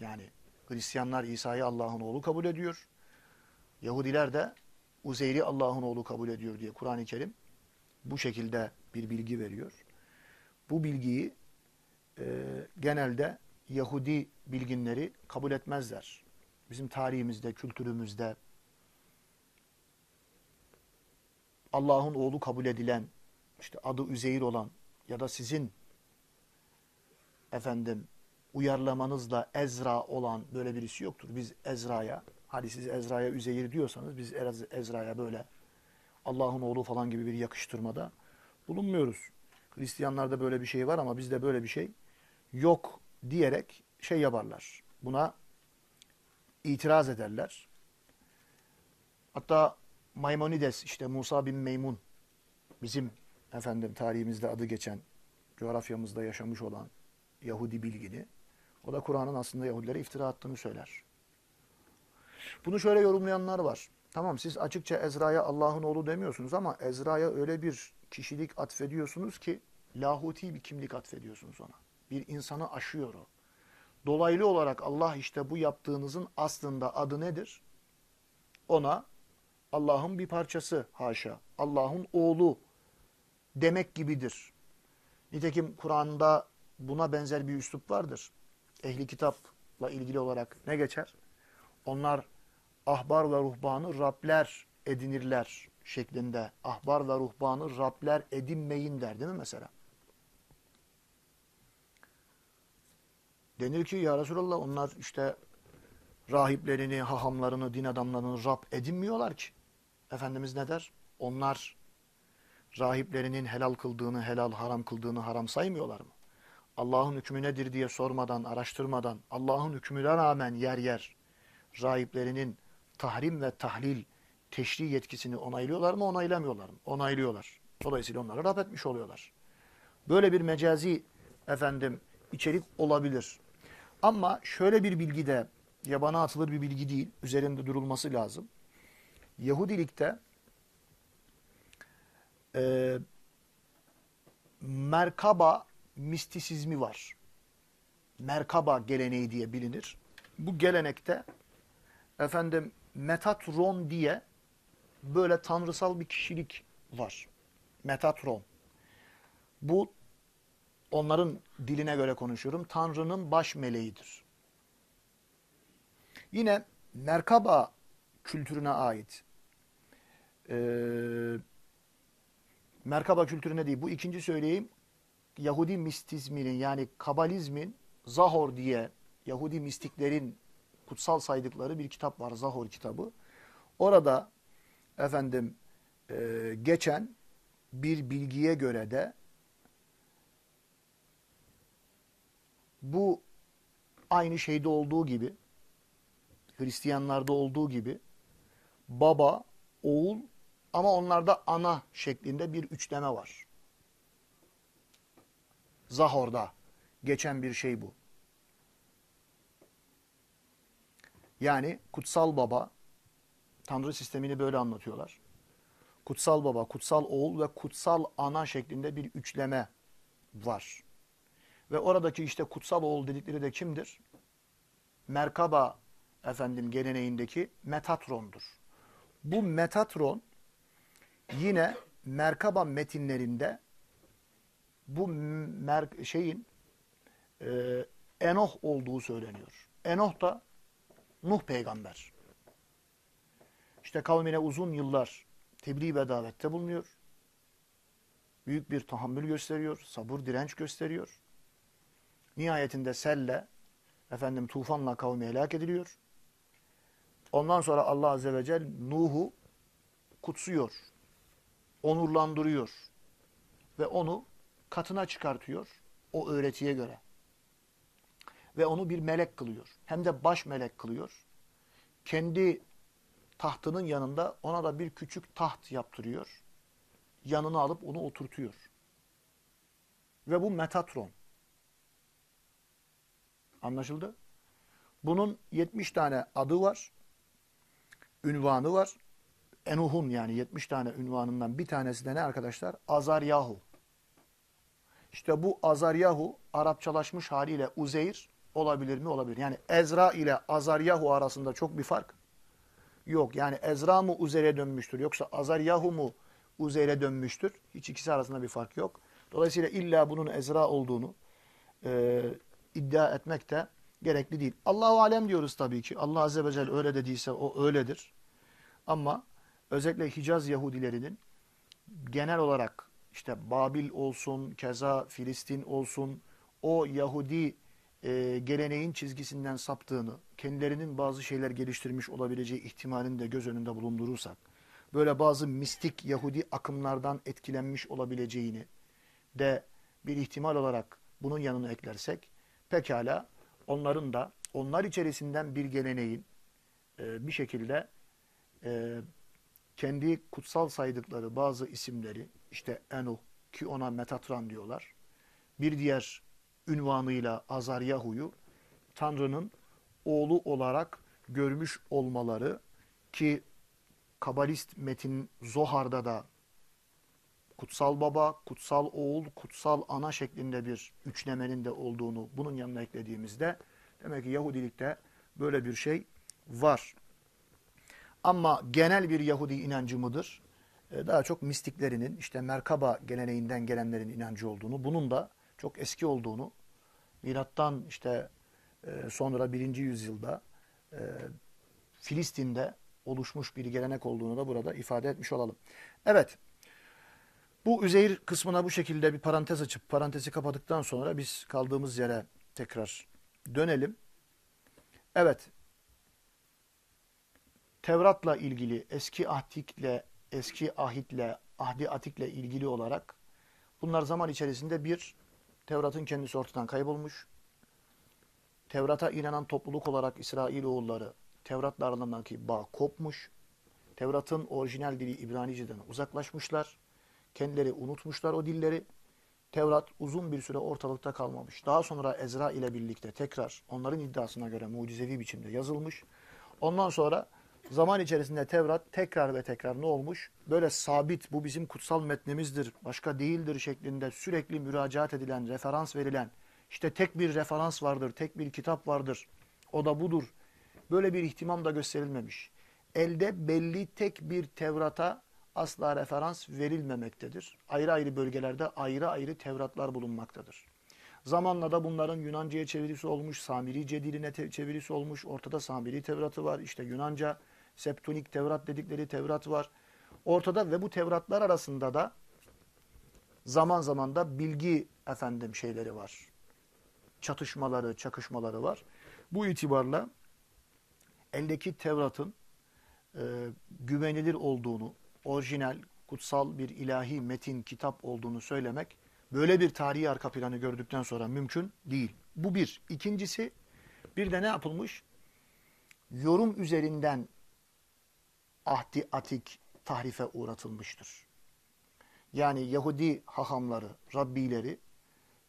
Yani Hristiyanlar İsa'yı Allah'ın oğlu kabul ediyor. Yahudiler de Uzeyr'i Allah'ın oğlu kabul ediyor diye Kur'an-ı Kerim bu şekilde bir bilgi veriyor. Bu bilgiyi e, genelde Yahudi bilginleri kabul etmezler. Bizim tarihimizde, kültürümüzde Allah'ın oğlu kabul edilen, işte adı Üzeyir olan ya da sizin efendim uyarlamanızla Ezra olan böyle birisi yoktur. Biz Ezra'ya, hadi siz Ezra'ya Üzeyir diyorsanız biz Ezra'ya böyle Allah'ın oğlu falan gibi bir yakıştırmada bulunmuyoruz. Hristiyanlarda böyle bir şey var ama bizde böyle bir şey yok diyerek şey yaparlar. Buna itiraz ederler. Hatta Maimonides işte Musa bin Meymun bizim efendim tarihimizde adı geçen coğrafyamızda yaşamış olan Yahudi bilgini o da Kur'an'ın aslında Yahudilere iftira attığını söyler. Bunu şöyle yorumlayanlar var. Tamam siz açıkça Ezra'ya Allah'ın oğlu demiyorsunuz ama Ezra'ya öyle bir kişilik atfediyorsunuz ki lahuti bir kimlik atfediyorsunuz ona. Bir insanı aşıyor o. Dolaylı olarak Allah işte bu yaptığınızın aslında adı nedir? Ona Allah'ın bir parçası haşa. Allah'ın oğlu demek gibidir. Nitekim Kur'an'da buna benzer bir üslup vardır. Ehli kitapla ilgili olarak ne geçer? Onlar ahbar ve ruhbanı Rabler edinirler şeklinde. Ahbar ve ruhbanı Rabler edinmeyin der değil mi mesela? Denir ki ya Resulallah onlar işte rahiplerini, hahamlarını, din adamlarını Rab edinmiyorlar ki. Efendimiz ne der? Onlar rahiplerinin helal kıldığını helal, haram kıldığını haram saymıyorlar mı? Allah'ın hükmü nedir diye sormadan, araştırmadan, Allah'ın hükmüne rağmen yer yer rahiplerinin tahrim ve tahlil, teşri yetkisini onaylıyorlar mı, onaylamıyorlar mı? Onaylıyorlar. Dolayısıyla onları Rab etmiş oluyorlar. Böyle bir mecazi efendim içerik olabilir. Ama şöyle bir bilgi de yabana atılır bir bilgi değil. Üzerinde durulması lazım. Yahudilikte e, Merkaba mistisizmi var. Merkaba geleneği diye bilinir. Bu gelenekte efendim Metatron diye böyle tanrısal bir kişilik var. Metatron. Bu onların diline göre konuşuyorum. Tanrı'nın baş meleğidir. Yine Merkaba kültürüne ait e, Merkaba kültürüne değil. Bu ikinci söyleyeyim. Yahudi mistizminin yani kabalizmin Zahor diye Yahudi mistiklerin kutsal saydıkları bir kitap var. Zahor kitabı. Orada efendim e, geçen bir bilgiye göre de bu aynı şeyde olduğu gibi Hristiyanlarda olduğu gibi baba, oğul ama onlarda ana şeklinde bir üçleme var. Zahor'da geçen bir şey bu. Yani kutsal baba, Tanrı sistemini böyle anlatıyorlar. Kutsal baba, kutsal oğul ve kutsal ana şeklinde bir üçleme var. Ve oradaki işte kutsal oğul dedikleri de kimdir? Merkaba efendim geleneğindeki Metatron'dur. Bu Metatron yine Merkaba metinlerinde bu mer şeyin e, Enoh olduğu söyleniyor. Enoh da Nuh peygamber. İşte kavmine uzun yıllar tebliğ ve davette bulunuyor. Büyük bir tahammül gösteriyor, sabır, direnç gösteriyor. Nihayetinde selle, efendim tufanla kavmi helak ediliyor. Ondan sonra Allah Azze ve Celle Nuh'u kutsuyor, onurlandırıyor ve onu katına çıkartıyor o öğretiye göre. Ve onu bir melek kılıyor. Hem de baş melek kılıyor. Kendi tahtının yanında ona da bir küçük taht yaptırıyor. Yanına alıp onu oturtuyor. Ve bu Metatron. Anlaşıldı? Bunun 70 tane adı var. Ünvanı var. Enuh'un yani 70 tane ünvanından bir tanesi de ne arkadaşlar? Azaryahu. İşte bu Azaryahu Arapçalaşmış haliyle Uzeyr olabilir mi? Olabilir. Yani Ezra ile Azaryahu arasında çok bir fark yok. Yani Ezra mı Uzeyr'e dönmüştür yoksa Azaryahu mu Uzeyr'e dönmüştür? Hiç ikisi arasında bir fark yok. Dolayısıyla illa bunun Ezra olduğunu e, iddia etmek de gerekli değil. Allahu alem diyoruz tabii ki. Allah azze ve celle öyle dediyse o öyledir. Ama özellikle Hicaz Yahudilerinin genel olarak işte Babil olsun, keza Filistin olsun o Yahudi e, geleneğin çizgisinden saptığını, kendilerinin bazı şeyler geliştirmiş olabileceği ihtimalini de göz önünde bulundurursak, böyle bazı mistik Yahudi akımlardan etkilenmiş olabileceğini de bir ihtimal olarak bunun yanına eklersek, pekala onların da onlar içerisinden bir geleneğin e, bir şekilde e, kendi kutsal saydıkları bazı isimleri, işte Enuh ki ona Metatron diyorlar, bir diğer ünvanıyla Azaryahu'yu Tanrı'nın oğlu olarak görmüş olmaları ki Kabalist metin Zohar'da da kutsal baba, kutsal oğul, kutsal ana şeklinde bir üçlemenin de olduğunu bunun yanına eklediğimizde demek ki Yahudilikte böyle bir şey var. Ama genel bir Yahudi inancı mıdır? Ee, daha çok mistiklerinin işte Merkaba geleneğinden gelenlerin inancı olduğunu, bunun da çok eski olduğunu, milattan işte e, sonra birinci yüzyılda e, Filistin'de oluşmuş bir gelenek olduğunu da burada ifade etmiş olalım. Evet, bu Üzeyir kısmına bu şekilde bir parantez açıp parantezi kapadıktan sonra biz kaldığımız yere tekrar dönelim. Evet, Tevrat'la ilgili eski ahdikle, eski ahitle, ahdi atikle ilgili olarak bunlar zaman içerisinde bir Tevrat'ın kendisi ortadan kaybolmuş. Tevrat'a inanan topluluk olarak İsrail oğulları Tevrat'la aralarındaki bağ kopmuş. Tevrat'ın orijinal dili İbranice'den uzaklaşmışlar. Kendileri unutmuşlar o dilleri. Tevrat uzun bir süre ortalıkta kalmamış. Daha sonra Ezra ile birlikte tekrar onların iddiasına göre mucizevi biçimde yazılmış. Ondan sonra zaman içerisinde Tevrat tekrar ve tekrar ne olmuş? Böyle sabit bu bizim kutsal metnimizdir, başka değildir şeklinde sürekli müracaat edilen, referans verilen, işte tek bir referans vardır, tek bir kitap vardır, o da budur. Böyle bir ihtimam da gösterilmemiş. Elde belli tek bir Tevrat'a asla referans verilmemektedir. Ayrı ayrı bölgelerde ayrı ayrı Tevratlar bulunmaktadır. Zamanla da bunların Yunanca'ya çevirisi olmuş, Samirice diline çevirisi olmuş. Ortada Samiri Tevrat'ı var. İşte Yunanca Septonik Tevrat dedikleri Tevrat var. Ortada ve bu Tevratlar arasında da zaman zaman da bilgi efendim şeyleri var. çatışmaları, çakışmaları var. Bu itibarla eldeki Tevrat'ın e, güvenilir olduğunu, orijinal, kutsal bir ilahi metin, kitap olduğunu söylemek böyle bir tarihi arka planı gördükten sonra mümkün değil. Bu bir. İkincisi bir de ne yapılmış? Yorum üzerinden ahdi atik tahrife uğratılmıştır. Yani Yahudi hahamları, Rabbileri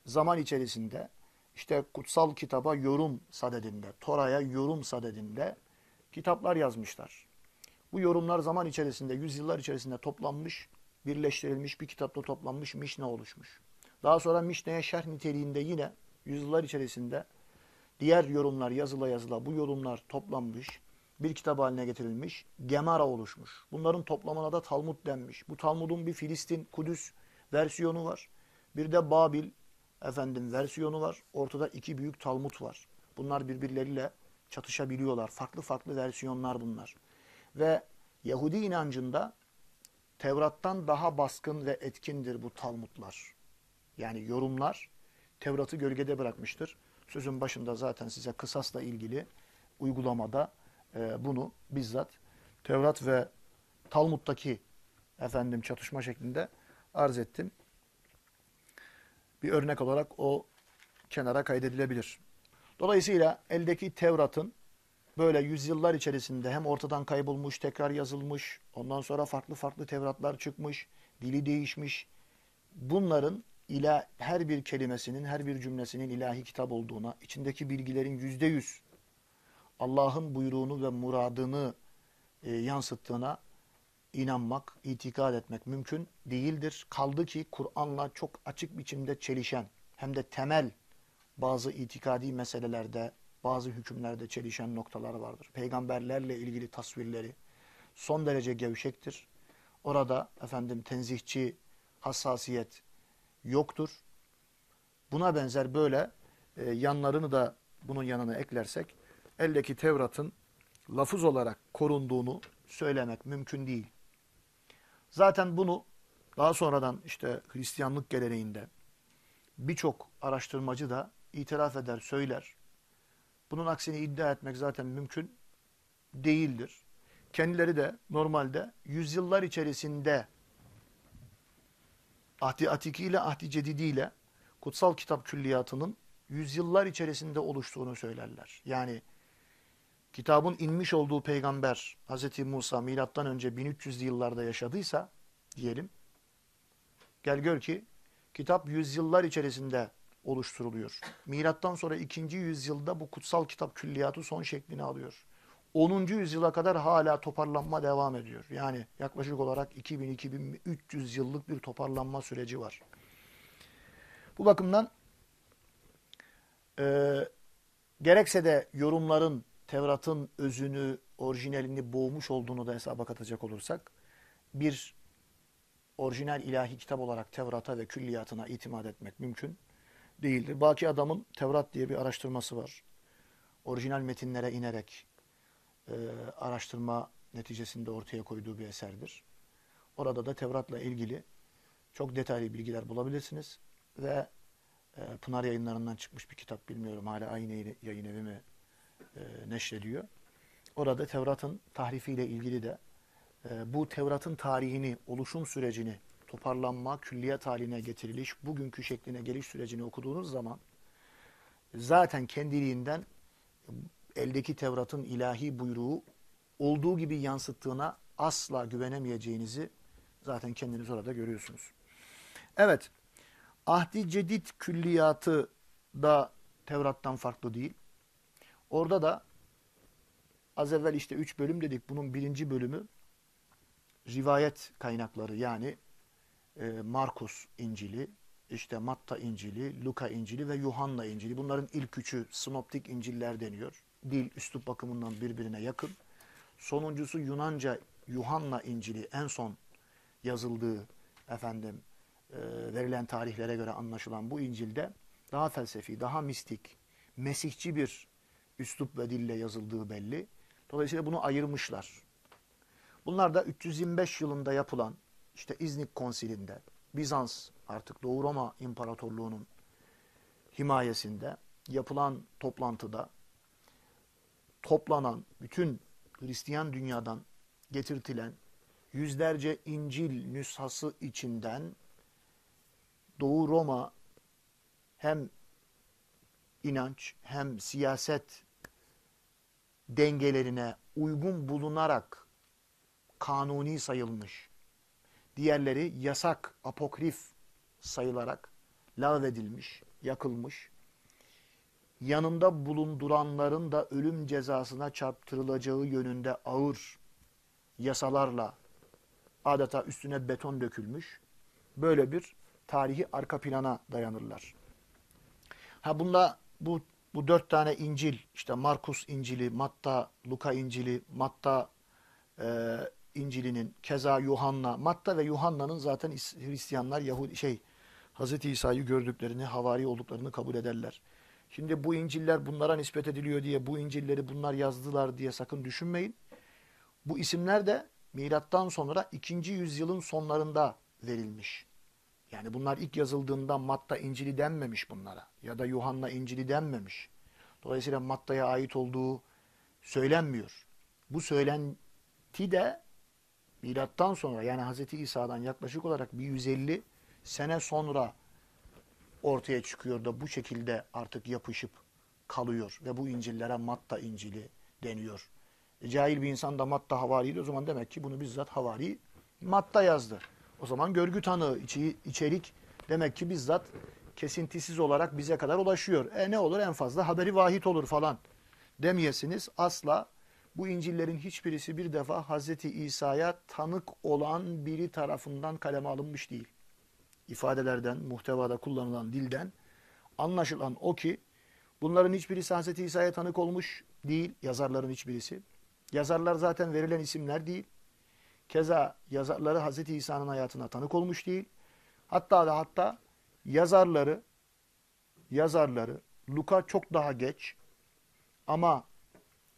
zaman içerisinde işte kutsal kitaba yorum sadedinde, Tora'ya yorum sadedinde kitaplar yazmışlar. Bu yorumlar zaman içerisinde, yüzyıllar içerisinde toplanmış, birleştirilmiş, bir kitapta toplanmış Mişne oluşmuş. Daha sonra Mişne'ye şerh niteliğinde yine yüzyıllar içerisinde diğer yorumlar yazıla yazıla bu yorumlar toplanmış, bir kitap haline getirilmiş, Gemara oluşmuş. Bunların toplamına da Talmud denmiş. Bu Talmud'un bir Filistin, Kudüs versiyonu var. Bir de Babil efendim versiyonu var. Ortada iki büyük Talmud var. Bunlar birbirleriyle çatışabiliyorlar. Farklı farklı versiyonlar bunlar. Ve Yahudi inancında Tevrat'tan daha baskın ve etkindir bu Talmudlar. Yani yorumlar Tevrat'ı gölgede bırakmıştır. Sözün başında zaten size kısasla ilgili uygulamada e, bunu bizzat Tevrat ve Talmud'daki efendim çatışma şeklinde arz ettim. Bir örnek olarak o kenara kaydedilebilir. Dolayısıyla eldeki Tevrat'ın böyle yüzyıllar içerisinde hem ortadan kaybolmuş, tekrar yazılmış, ondan sonra farklı farklı Tevratlar çıkmış, dili değişmiş. Bunların ila her bir kelimesinin, her bir cümlesinin ilahi kitap olduğuna, içindeki bilgilerin yüzde yüz Allah'ın buyruğunu ve muradını e, yansıttığına inanmak, itikad etmek mümkün değildir. Kaldı ki Kur'an'la çok açık biçimde çelişen hem de temel bazı itikadi meselelerde, bazı hükümlerde çelişen noktalar vardır. Peygamberlerle ilgili tasvirleri son derece gevşektir. Orada efendim tenzihçi hassasiyet yoktur. Buna benzer böyle e, yanlarını da bunun yanına eklersek eldeki Tevrat'ın lafız olarak korunduğunu söylemek mümkün değil. Zaten bunu daha sonradan işte Hristiyanlık geleneğinde birçok araştırmacı da itiraf eder, söyler. Bunun aksini iddia etmek zaten mümkün değildir. Kendileri de normalde yüzyıllar içerisinde Ahdi Atiki ile Ahdi Cedidi ile kutsal kitap külliyatının yüzyıllar içerisinde oluştuğunu söylerler. Yani kitabın inmiş olduğu peygamber Hz. Musa milattan önce 1300'lü yıllarda yaşadıysa diyelim gel gör ki kitap yüzyıllar içerisinde oluşturuluyor. Milattan sonra 2. yüzyılda bu kutsal kitap külliyatı son şeklini alıyor. 10. yüzyıla kadar hala toparlanma devam ediyor. Yani yaklaşık olarak 2000-2300 yıllık bir toparlanma süreci var. Bu bakımdan e, gerekse de yorumların Tevrat'ın özünü, orijinalini boğmuş olduğunu da hesaba katacak olursak bir orijinal ilahi kitap olarak Tevrat'a ve külliyatına itimat etmek mümkün değildir. Baki adamın Tevrat diye bir araştırması var. Orijinal metinlere inerek e, araştırma neticesinde ortaya koyduğu bir eserdir. Orada da Tevrat'la ilgili çok detaylı bilgiler bulabilirsiniz. Ve e, Pınar yayınlarından çıkmış bir kitap bilmiyorum hala aynı yayın evi mi e, neşrediyor. Orada Tevrat'ın tahrifiyle ilgili de e, bu Tevrat'ın tarihini, oluşum sürecini, toparlanma, külliyat haline getiriliş, bugünkü şekline geliş sürecini okuduğunuz zaman zaten kendiliğinden eldeki Tevrat'ın ilahi buyruğu olduğu gibi yansıttığına asla güvenemeyeceğinizi zaten kendiniz orada görüyorsunuz. Evet, ahdi cedid külliyatı da Tevrat'tan farklı değil. Orada da az evvel işte üç bölüm dedik. Bunun birinci bölümü rivayet kaynakları yani e, Markus İncili, işte Matta İncili, Luka İncili ve Yuhanna İncili. Bunların ilk üçü sinoptik İnciller deniyor. Dil, üslup bakımından birbirine yakın. Sonuncusu Yunanca Yuhanna İncili en son yazıldığı efendim e, verilen tarihlere göre anlaşılan bu İncil'de daha felsefi, daha mistik, mesihçi bir üslup ve dille yazıldığı belli. Dolayısıyla bunu ayırmışlar. Bunlar da 325 yılında yapılan işte İznik Konsili'nde Bizans artık Doğu Roma İmparatorluğu'nun himayesinde yapılan toplantıda toplanan bütün Hristiyan dünyadan getirtilen yüzlerce İncil nüshası içinden Doğu Roma hem inanç hem siyaset dengelerine uygun bulunarak kanuni sayılmış. Diğerleri yasak, apokrif sayılarak lağvedilmiş, yakılmış. Yanında bulunduranların da ölüm cezasına çarptırılacağı yönünde ağır yasalarla adeta üstüne beton dökülmüş. Böyle bir tarihi arka plana dayanırlar. Ha bunda bu bu dört tane İncil, işte Markus İncili, Matta, Luka İncili, Matta e, İncil'inin, keza Yuhanna, Matta ve Yuhanna'nın zaten Hristiyanlar, Yahudi şey, Hz. İsa'yı gördüklerini, havari olduklarını kabul ederler. Şimdi bu İncil'ler bunlara nispet ediliyor diye, bu İncil'leri bunlar yazdılar diye sakın düşünmeyin. Bu isimler de milattan sonra 2. yüzyılın sonlarında verilmiş. Yani bunlar ilk yazıldığında Matta İncil'i denmemiş bunlara. Ya da Yuhanna İncil'i denmemiş. Dolayısıyla Matta'ya ait olduğu söylenmiyor. Bu söylenti de milattan sonra yani Hz. İsa'dan yaklaşık olarak bir 150 sene sonra ortaya çıkıyor da bu şekilde artık yapışıp kalıyor. Ve bu İncil'lere Matta İncil'i deniyor. E, cahil bir insan da Matta havariydi. O zaman demek ki bunu bizzat havari Matta yazdı. O zaman görgü tanığı, içi, içerik demek ki bizzat kesintisiz olarak bize kadar ulaşıyor. E ne olur en fazla haberi vahit olur falan demeyesiniz. Asla bu İncil'lerin hiçbirisi bir defa Hazreti İsa'ya tanık olan biri tarafından kaleme alınmış değil. İfadelerden, muhtevada kullanılan dilden anlaşılan o ki bunların hiçbirisi Hazreti İsa'ya tanık olmuş değil, yazarların hiçbirisi. Yazarlar zaten verilen isimler değil. Keza yazarları Hz. İsa'nın hayatına tanık olmuş değil. Hatta da hatta yazarları yazarları Luka çok daha geç ama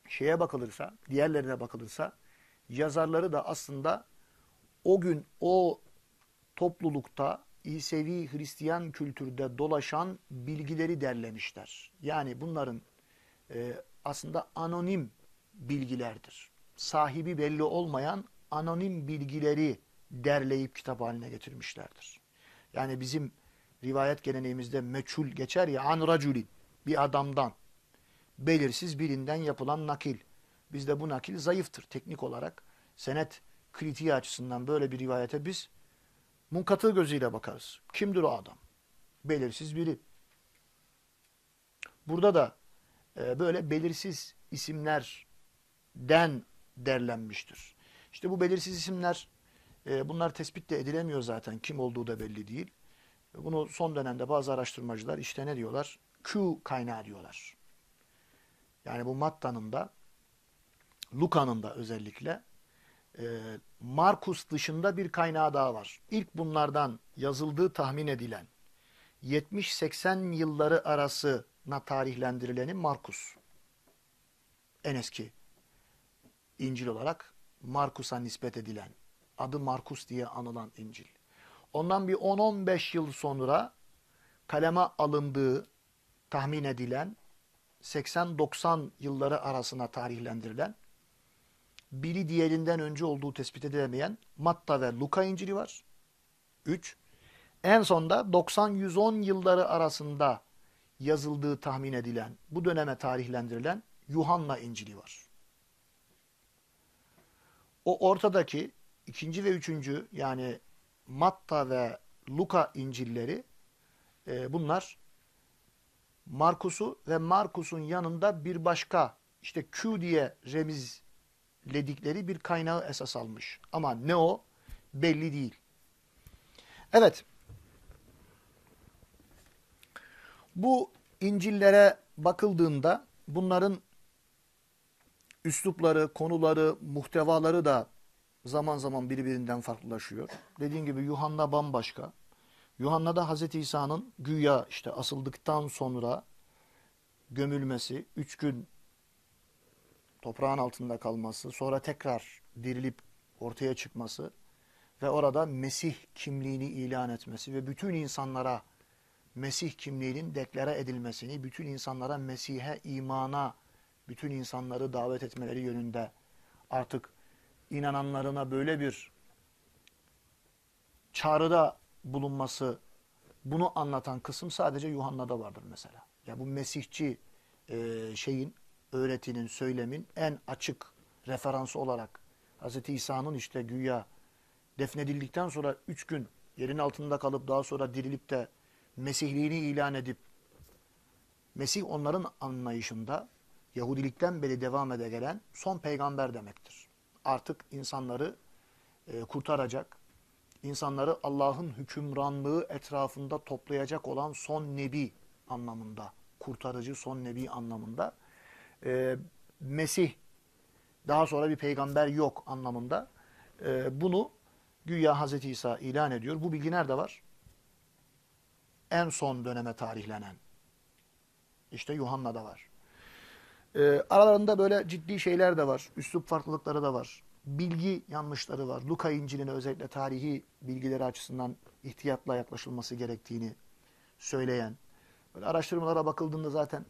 şeye bakılırsa, diğerlerine bakılırsa yazarları da aslında o gün o toplulukta İsevi Hristiyan kültürde dolaşan bilgileri derlemişler. Yani bunların e, aslında anonim bilgilerdir. Sahibi belli olmayan anonim bilgileri derleyip kitap haline getirmişlerdir. Yani bizim rivayet geleneğimizde meçhul geçer ya an raculin bir adamdan belirsiz birinden yapılan nakil. Bizde bu nakil zayıftır teknik olarak. Senet kritiği açısından böyle bir rivayete biz munkatı gözüyle bakarız. Kimdir o adam? Belirsiz biri. Burada da e, böyle belirsiz isimlerden derlenmiştir. İşte bu belirsiz isimler e, bunlar tespit de edilemiyor zaten. Kim olduğu da belli değil. Bunu son dönemde bazı araştırmacılar işte ne diyorlar? Q kaynağı diyorlar. Yani bu Matta'nın da Luka'nın da özellikle e, Markus dışında bir kaynağı daha var. İlk bunlardan yazıldığı tahmin edilen 70-80 yılları arasına tarihlendirileni Markus. En eski İncil olarak Markus'a nispet edilen, adı Markus diye anılan İncil. Ondan bir 10-15 yıl sonra kaleme alındığı tahmin edilen 80-90 yılları arasına tarihlendirilen biri diğerinden önce olduğu tespit edilemeyen Matta ve Luka İncil'i var. 3. En sonda 90-110 yılları arasında yazıldığı tahmin edilen, bu döneme tarihlendirilen Yuhanna İncil'i var. O ortadaki ikinci ve üçüncü yani Matta ve Luka İncilleri e, bunlar Markus'u ve Markus'un yanında bir başka işte Q diye remizledikleri bir kaynağı esas almış. Ama ne o belli değil. Evet. Bu İncil'lere bakıldığında bunların üslupları, konuları, muhtevaları da zaman zaman birbirinden farklılaşıyor. Dediğim gibi Yuhanna bambaşka. Yuhanna'da Hz. İsa'nın güya işte asıldıktan sonra gömülmesi, üç gün toprağın altında kalması, sonra tekrar dirilip ortaya çıkması ve orada Mesih kimliğini ilan etmesi ve bütün insanlara Mesih kimliğinin deklare edilmesini, bütün insanlara Mesih'e imana, bütün insanları davet etmeleri yönünde artık inananlarına böyle bir çağrıda bulunması, bunu anlatan kısım sadece Yuhanna'da vardır mesela. Ya bu Mesihçi e, şeyin, öğretinin, söylemin en açık referansı olarak Hz. İsa'nın işte güya defnedildikten sonra üç gün yerin altında kalıp daha sonra dirilip de Mesihliğini ilan edip Mesih onların anlayışında Yahudilikten beri devam ede gelen son peygamber demektir. Artık insanları e, kurtaracak, insanları Allah'ın hükümranlığı etrafında toplayacak olan son nebi anlamında, kurtarıcı son nebi anlamında. E, Mesih, daha sonra bir peygamber yok anlamında. E, bunu güya Hz. İsa ilan ediyor. Bu bilgi nerede var? En son döneme tarihlenen. İşte Yuhanna'da var. E, aralarında böyle ciddi şeyler de var. Üslup farklılıkları da var. Bilgi yanlışları var. Luka İncil'ine özellikle tarihi bilgileri açısından ihtiyatla yaklaşılması gerektiğini söyleyen. Böyle araştırmalara bakıldığında zaten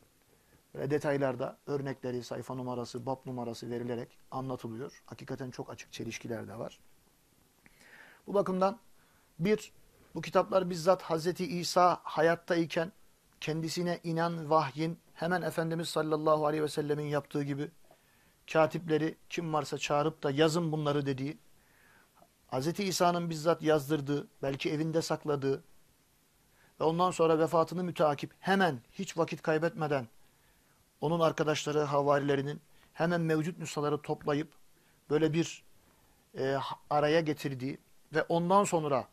böyle detaylarda örnekleri, sayfa numarası, bab numarası verilerek anlatılıyor. Hakikaten çok açık çelişkiler de var. Bu bakımdan bir, bu kitaplar bizzat Hazreti İsa hayattayken kendisine inen vahyin hemen Efendimiz sallallahu aleyhi ve sellemin yaptığı gibi katipleri kim varsa çağırıp da yazın bunları dediği, Hz. İsa'nın bizzat yazdırdığı, belki evinde sakladığı ve ondan sonra vefatını müteakip hemen hiç vakit kaybetmeden onun arkadaşları, havarilerinin hemen mevcut nüshaları toplayıp böyle bir e, araya getirdiği ve ondan sonra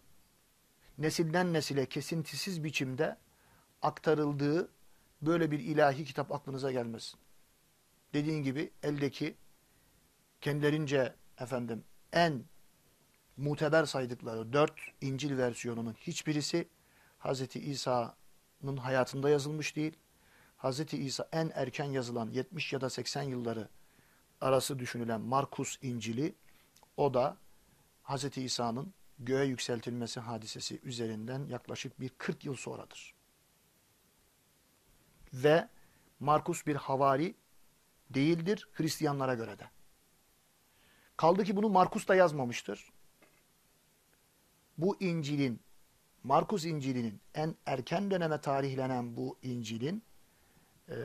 nesilden nesile kesintisiz biçimde aktarıldığı böyle bir ilahi kitap aklınıza gelmesin. Dediğin gibi eldeki kendilerince efendim en muteber saydıkları dört İncil versiyonunun hiçbirisi Hz. İsa'nın hayatında yazılmış değil. Hz. İsa en erken yazılan 70 ya da 80 yılları arası düşünülen Markus İncil'i o da Hz. İsa'nın göğe yükseltilmesi hadisesi üzerinden yaklaşık bir 40 yıl sonradır. Ve Markus bir havari değildir Hristiyanlara göre de. Kaldı ki bunu Markus da yazmamıştır. Bu İncil'in, Markus İncil'inin en erken döneme tarihlenen bu İncil'in e,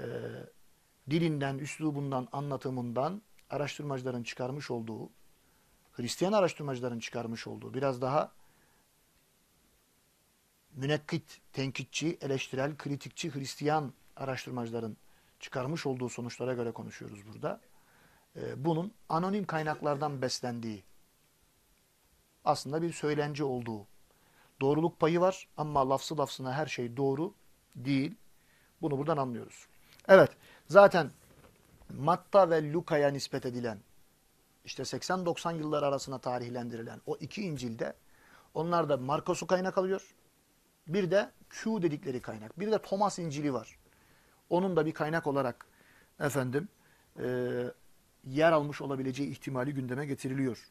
dilinden, üslubundan, anlatımından araştırmacıların çıkarmış olduğu Hristiyan araştırmacıların çıkarmış olduğu biraz daha münekkit, tenkitçi, eleştirel, kritikçi Hristiyan araştırmacıların çıkarmış olduğu sonuçlara göre konuşuyoruz burada. Ee, bunun anonim kaynaklardan beslendiği, aslında bir söylenci olduğu, doğruluk payı var ama lafzı lafzına her şey doğru değil. Bunu buradan anlıyoruz. Evet, zaten Matta ve Luka'ya nispet edilen işte 80-90 yıllar arasında tarihlendirilen o iki İncil'de onlar da Markos'u kaynak alıyor. Bir de Q dedikleri kaynak. Bir de Thomas İncil'i var. Onun da bir kaynak olarak efendim e, yer almış olabileceği ihtimali gündeme getiriliyor.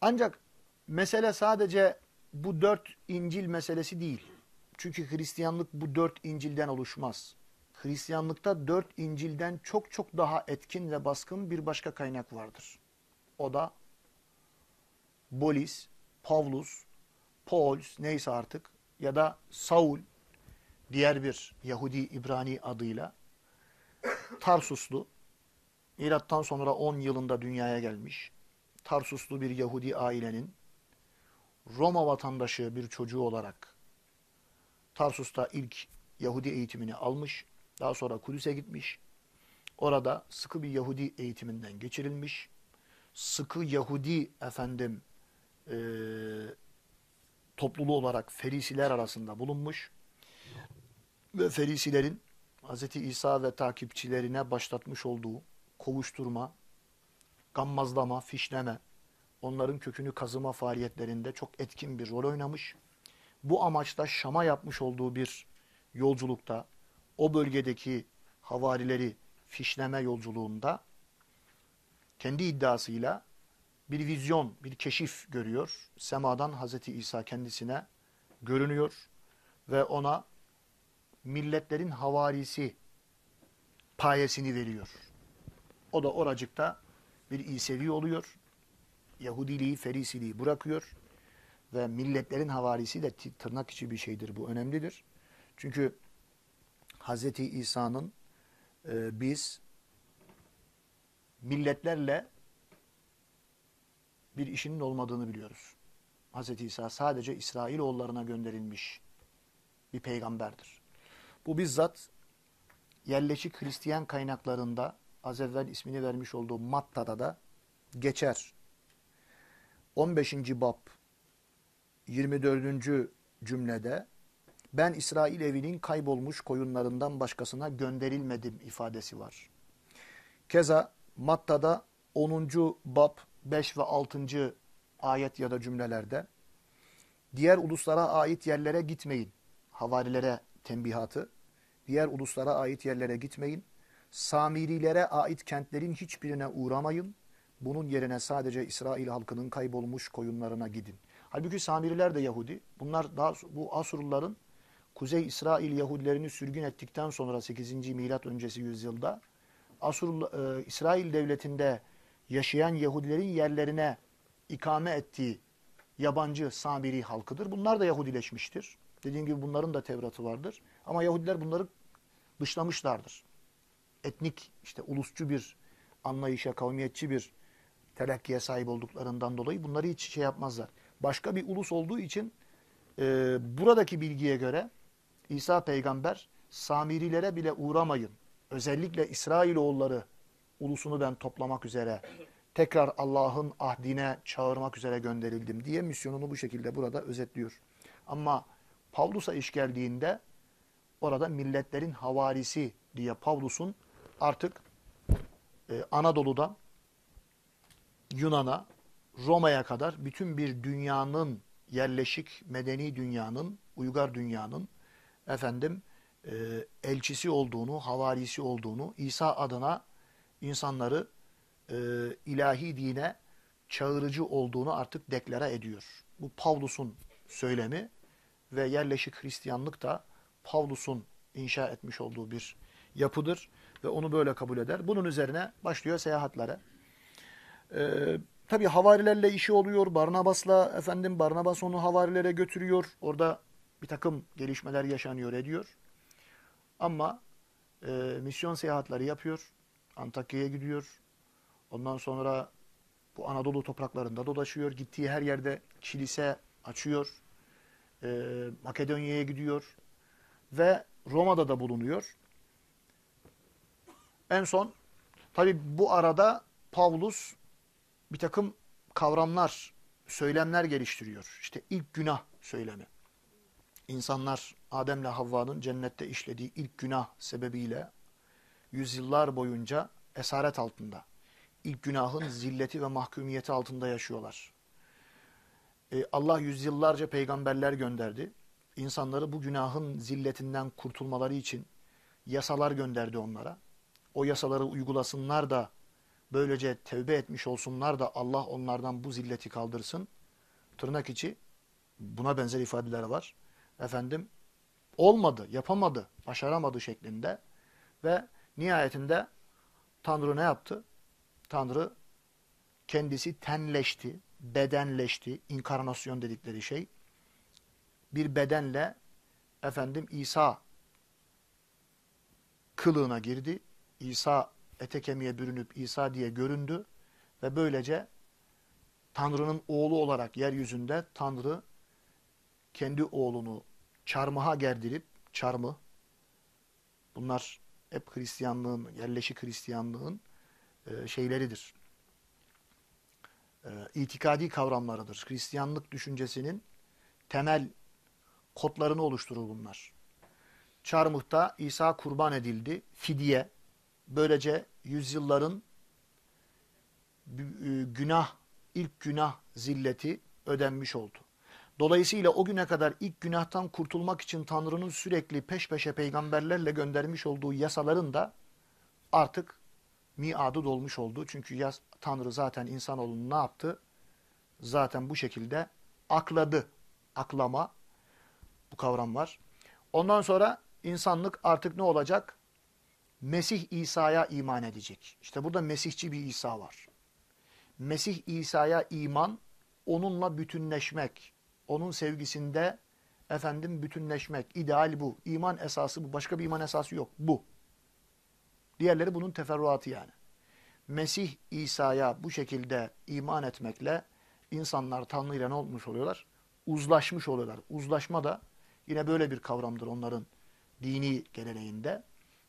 Ancak mesele sadece bu dört İncil meselesi değil. Çünkü Hristiyanlık bu dört İncil'den oluşmaz. Hristiyanlıkta dört İncil'den çok çok daha etkin ve baskın bir başka kaynak vardır. O da Bolis, Pavlus, Pauls neyse artık ya da Saul diğer bir Yahudi İbrani adıyla Tarsuslu milattan sonra 10 yılında dünyaya gelmiş Tarsuslu bir Yahudi ailenin Roma vatandaşı bir çocuğu olarak Tarsus'ta ilk Yahudi eğitimini almış daha sonra Kudüs'e gitmiş. Orada sıkı bir Yahudi eğitiminden geçirilmiş. Sıkı Yahudi efendim e, topluluğu olarak Ferisiler arasında bulunmuş. Ve Ferisilerin Hz. İsa ve takipçilerine başlatmış olduğu kovuşturma, gammazlama, fişleme, onların kökünü kazıma faaliyetlerinde çok etkin bir rol oynamış. Bu amaçla Şam'a yapmış olduğu bir yolculukta o bölgedeki havarileri fişleme yolculuğunda kendi iddiasıyla bir vizyon, bir keşif görüyor. Semadan Hazreti İsa kendisine görünüyor ve ona milletlerin havarisi payesini veriyor. O da oracıkta bir İsevi oluyor. Yahudiliği, Ferisiliği bırakıyor. Ve milletlerin havarisi de tırnak içi bir şeydir. Bu önemlidir. Çünkü Hazreti İsa'nın e, biz milletlerle bir işinin olmadığını biliyoruz. Hazreti İsa sadece İsrailoğullarına gönderilmiş bir peygamberdir. Bu bizzat yerleşik Hristiyan kaynaklarında az evvel ismini vermiş olduğu Matta'da da geçer. 15. bab 24. cümlede ben İsrail evinin kaybolmuş koyunlarından başkasına gönderilmedim ifadesi var. Keza Matta'da 10. bab 5 ve 6. ayet ya da cümlelerde diğer uluslara ait yerlere gitmeyin. Havarilere tembihatı. Diğer uluslara ait yerlere gitmeyin. Samirilere ait kentlerin hiçbirine uğramayın. Bunun yerine sadece İsrail halkının kaybolmuş koyunlarına gidin. Halbuki Samiriler de Yahudi. Bunlar daha bu Asurluların Kuzey İsrail Yahudilerini sürgün ettikten sonra 8. milat öncesi yüzyılda Asur e, İsrail devletinde yaşayan Yahudilerin yerlerine ikame ettiği yabancı Samiri halkıdır. Bunlar da Yahudileşmiştir. Dediğim gibi bunların da Tevrat'ı vardır. Ama Yahudiler bunları dışlamışlardır. Etnik, işte ulusçu bir anlayışa, kavmiyetçi bir telakkiye sahip olduklarından dolayı bunları hiç şey yapmazlar. Başka bir ulus olduğu için e, buradaki bilgiye göre İsa peygamber Samirilere bile uğramayın. Özellikle İsrailoğulları ulusunu ben toplamak üzere tekrar Allah'ın ahdine çağırmak üzere gönderildim diye misyonunu bu şekilde burada özetliyor. Ama Pavlus'a iş geldiğinde orada milletlerin havarisi diye Pavlus'un artık e, Anadolu'dan Yunan'a, Roma'ya kadar bütün bir dünyanın yerleşik medeni dünyanın, uygar dünyanın efendim e, elçisi olduğunu, havarisi olduğunu, İsa adına insanları e, ilahi dine çağırıcı olduğunu artık deklare ediyor. Bu Pavlus'un söylemi ve yerleşik Hristiyanlık da Pavlus'un inşa etmiş olduğu bir yapıdır ve onu böyle kabul eder. Bunun üzerine başlıyor seyahatlere. Ee, tabii havarilerle işi oluyor. Barnabas'la efendim Barnabas onu havarilere götürüyor. Orada bir takım gelişmeler yaşanıyor ediyor. Ama e, misyon seyahatleri yapıyor. Antakya'ya gidiyor. Ondan sonra bu Anadolu topraklarında dolaşıyor. Gittiği her yerde kilise açıyor. E, Makedonya'ya gidiyor. Ve Roma'da da bulunuyor. En son tabi bu arada Pavlus bir takım kavramlar, söylemler geliştiriyor. İşte ilk günah söylemi. İnsanlar Adem'le Havva'nın cennette işlediği ilk günah sebebiyle yüzyıllar boyunca esaret altında. İlk günahın zilleti ve mahkumiyeti altında yaşıyorlar. Ee, Allah yüzyıllarca peygamberler gönderdi. İnsanları bu günahın zilletinden kurtulmaları için yasalar gönderdi onlara. O yasaları uygulasınlar da böylece tevbe etmiş olsunlar da Allah onlardan bu zilleti kaldırsın. Tırnak içi buna benzer ifadeler var. Efendim olmadı, yapamadı, başaramadı şeklinde ve nihayetinde Tanrı ne yaptı? Tanrı kendisi tenleşti, bedenleşti, inkarnasyon dedikleri şey. Bir bedenle efendim İsa kılığına girdi. İsa ete kemiğe bürünüp İsa diye göründü ve böylece Tanrı'nın oğlu olarak yeryüzünde Tanrı kendi oğlunu çarmıha gerdirip çarmı bunlar hep Hristiyanlığın, yerleşik Hristiyanlığın e, şeyleridir. E, itikadi kavramlarıdır. Hristiyanlık düşüncesinin temel kodlarını oluşturur bunlar. Çarmıhta İsa kurban edildi. Fidye. Böylece yüzyılların e, günah, ilk günah zilleti ödenmiş oldu. Dolayısıyla o güne kadar ilk günahtan kurtulmak için Tanrı'nın sürekli peş peşe peygamberlerle göndermiş olduğu yasaların da artık miadı dolmuş oldu. Çünkü ya Tanrı zaten insanoğlunu ne yaptı? Zaten bu şekilde akladı. Aklama bu kavram var. Ondan sonra insanlık artık ne olacak? Mesih İsa'ya iman edecek. İşte burada Mesihçi bir İsa var. Mesih İsa'ya iman, onunla bütünleşmek, onun sevgisinde efendim bütünleşmek. ideal bu. İman esası bu. Başka bir iman esası yok. Bu. Diğerleri bunun teferruatı yani. Mesih İsa'ya bu şekilde iman etmekle insanlar Tanrı ile ne olmuş oluyorlar? Uzlaşmış oluyorlar. Uzlaşma da yine böyle bir kavramdır onların dini geleneğinde.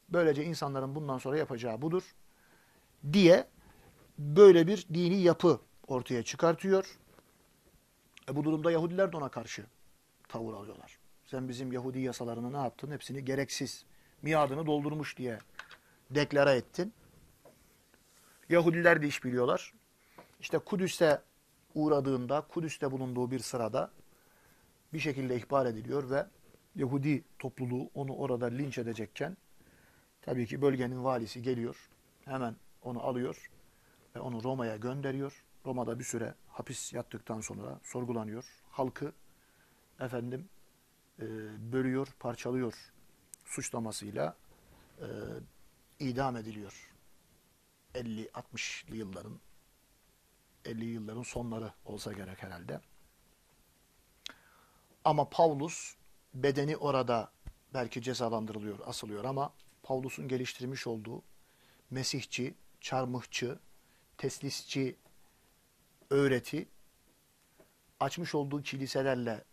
Böylece insanların bundan sonra yapacağı budur diye böyle bir dini yapı ortaya çıkartıyor. E bu durumda Yahudiler de ona karşı tavır alıyorlar. Sen bizim Yahudi yasalarını ne yaptın? Hepsini gereksiz, miadını doldurmuş diye deklara ettin. Yahudiler de iş biliyorlar. İşte Kudüs'e uğradığında, Kudüs'te bulunduğu bir sırada bir şekilde ihbar ediliyor ve Yahudi topluluğu onu orada linç edecekken tabii ki bölgenin valisi geliyor. Hemen onu alıyor ve onu Roma'ya gönderiyor. Roma'da bir süre hapis yattıktan sonra sorgulanıyor. Halkı efendim e, bölüyor, parçalıyor suçlamasıyla e, idam ediliyor. 50-60'lı yılların 50 yılların sonları olsa gerek herhalde. Ama Paulus bedeni orada belki cezalandırılıyor, asılıyor ama Paulus'un geliştirmiş olduğu Mesihçi, çarmıhçı, teslisçi öğreti açmış olduğu kiliselerle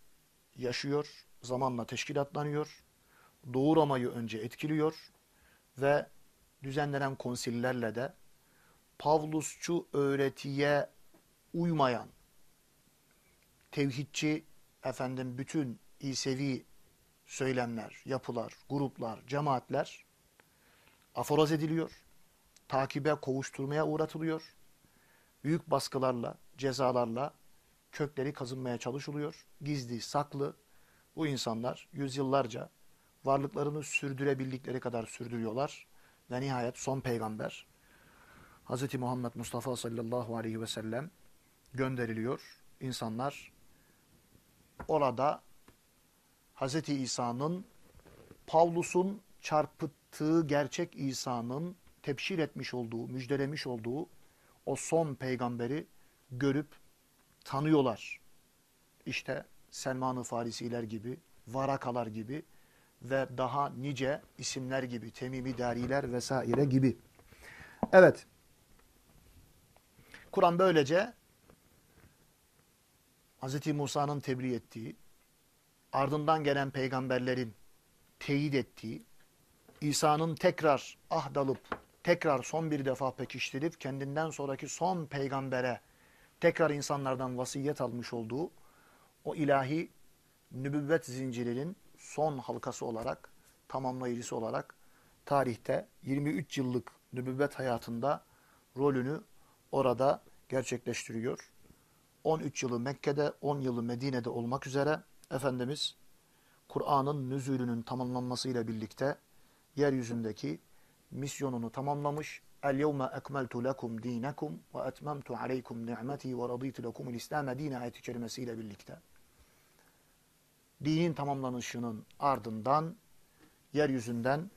yaşıyor, zamanla teşkilatlanıyor, Doğu Roma'yı önce etkiliyor ve düzenlenen konsillerle de Pavlusçu öğretiye uymayan tevhidçi efendim bütün İsevi söylemler, yapılar, gruplar, cemaatler aforoz ediliyor. Takibe, kovuşturmaya uğratılıyor. Büyük baskılarla, cezalarla kökleri kazınmaya çalışılıyor. Gizli, saklı bu insanlar yüzyıllarca varlıklarını sürdürebildikleri kadar sürdürüyorlar. Ve nihayet son peygamber Hz. Muhammed Mustafa sallallahu aleyhi ve sellem gönderiliyor. İnsanlar orada Hz. İsa'nın Pavlus'un çarpıttığı gerçek İsa'nın tepşir etmiş olduğu, müjdelemiş olduğu o son peygamberi görüp tanıyorlar. İşte Selman-ı Farisiler gibi, Varakalar gibi ve daha nice isimler gibi, Temimi Dariler vesaire gibi. Evet. Kur'an böylece Hz. Musa'nın tebliğ ettiği, ardından gelen peygamberlerin teyit ettiği, İsa'nın tekrar ahdalıp, tekrar son bir defa pekiştirip, kendinden sonraki son peygambere tekrar insanlardan vasiyet almış olduğu o ilahi nübüvvet zincirinin son halkası olarak, tamamlayıcısı olarak tarihte 23 yıllık nübüvvet hayatında rolünü orada gerçekleştiriyor. 13 yılı Mekke'de, 10 yılı Medine'de olmak üzere Efendimiz Kur'an'ın nüzulünün tamamlanmasıyla birlikte yeryüzündeki misyonunu tamamlamış. Lekum dinekum ve etmemtu aleykum ni'meti ve raditu lekumul İslam'e dine ayeti kerimesiyle birlikte. Dinin tamamlanışının ardından yeryüzünden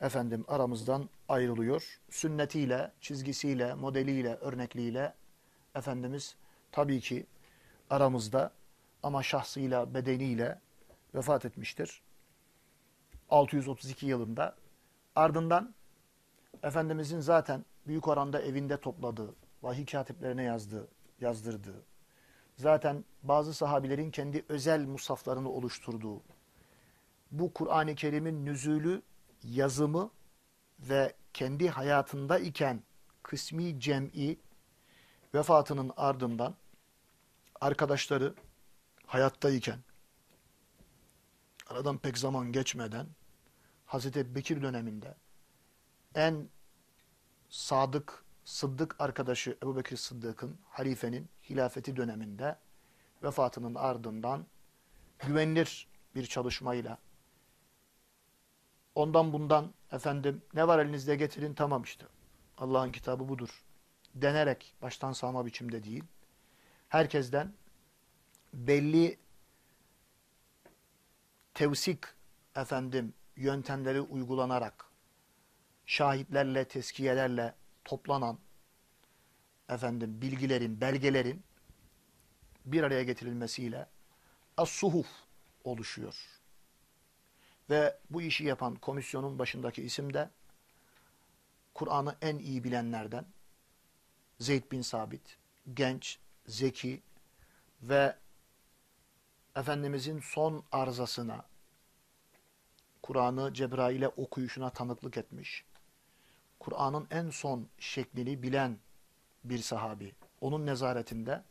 efendim aramızdan ayrılıyor. Sünnetiyle, çizgisiyle, modeliyle, örnekliğiyle Efendimiz tabii ki aramızda ama şahsıyla, bedeniyle vefat etmiştir. 632 yılında. Ardından Efendimizin zaten büyük oranda evinde topladığı, vahiy katiplerine yazdığı, yazdırdığı, zaten bazı sahabilerin kendi özel musaflarını oluşturduğu, bu Kur'an-ı Kerim'in nüzülü, yazımı ve kendi hayatında iken kısmi cem'i vefatının ardından arkadaşları hayattayken aradan pek zaman geçmeden Hazreti Bekir döneminde en sadık, sıddık arkadaşı Ebu Bekir Sıddık'ın, halifenin hilafeti döneminde vefatının ardından güvenilir bir çalışmayla ondan bundan efendim ne var elinizde getirin tamam işte. Allah'ın kitabı budur denerek baştan sağma biçimde değil. Herkesten belli tevsik efendim yöntemleri uygulanarak şahitlerle, teskiyelerle toplanan efendim bilgilerin, belgelerin bir araya getirilmesiyle as-suhuf oluşuyor. Ve bu işi yapan komisyonun başındaki isim de Kur'an'ı en iyi bilenlerden Zeyd bin Sabit, genç, zeki ve Efendimizin son arzasına, Kur'an'ı Cebrail'e okuyuşuna tanıklık etmiş. Kur'an'ın en son şeklini bilen bir sahabi. Onun nezaretinde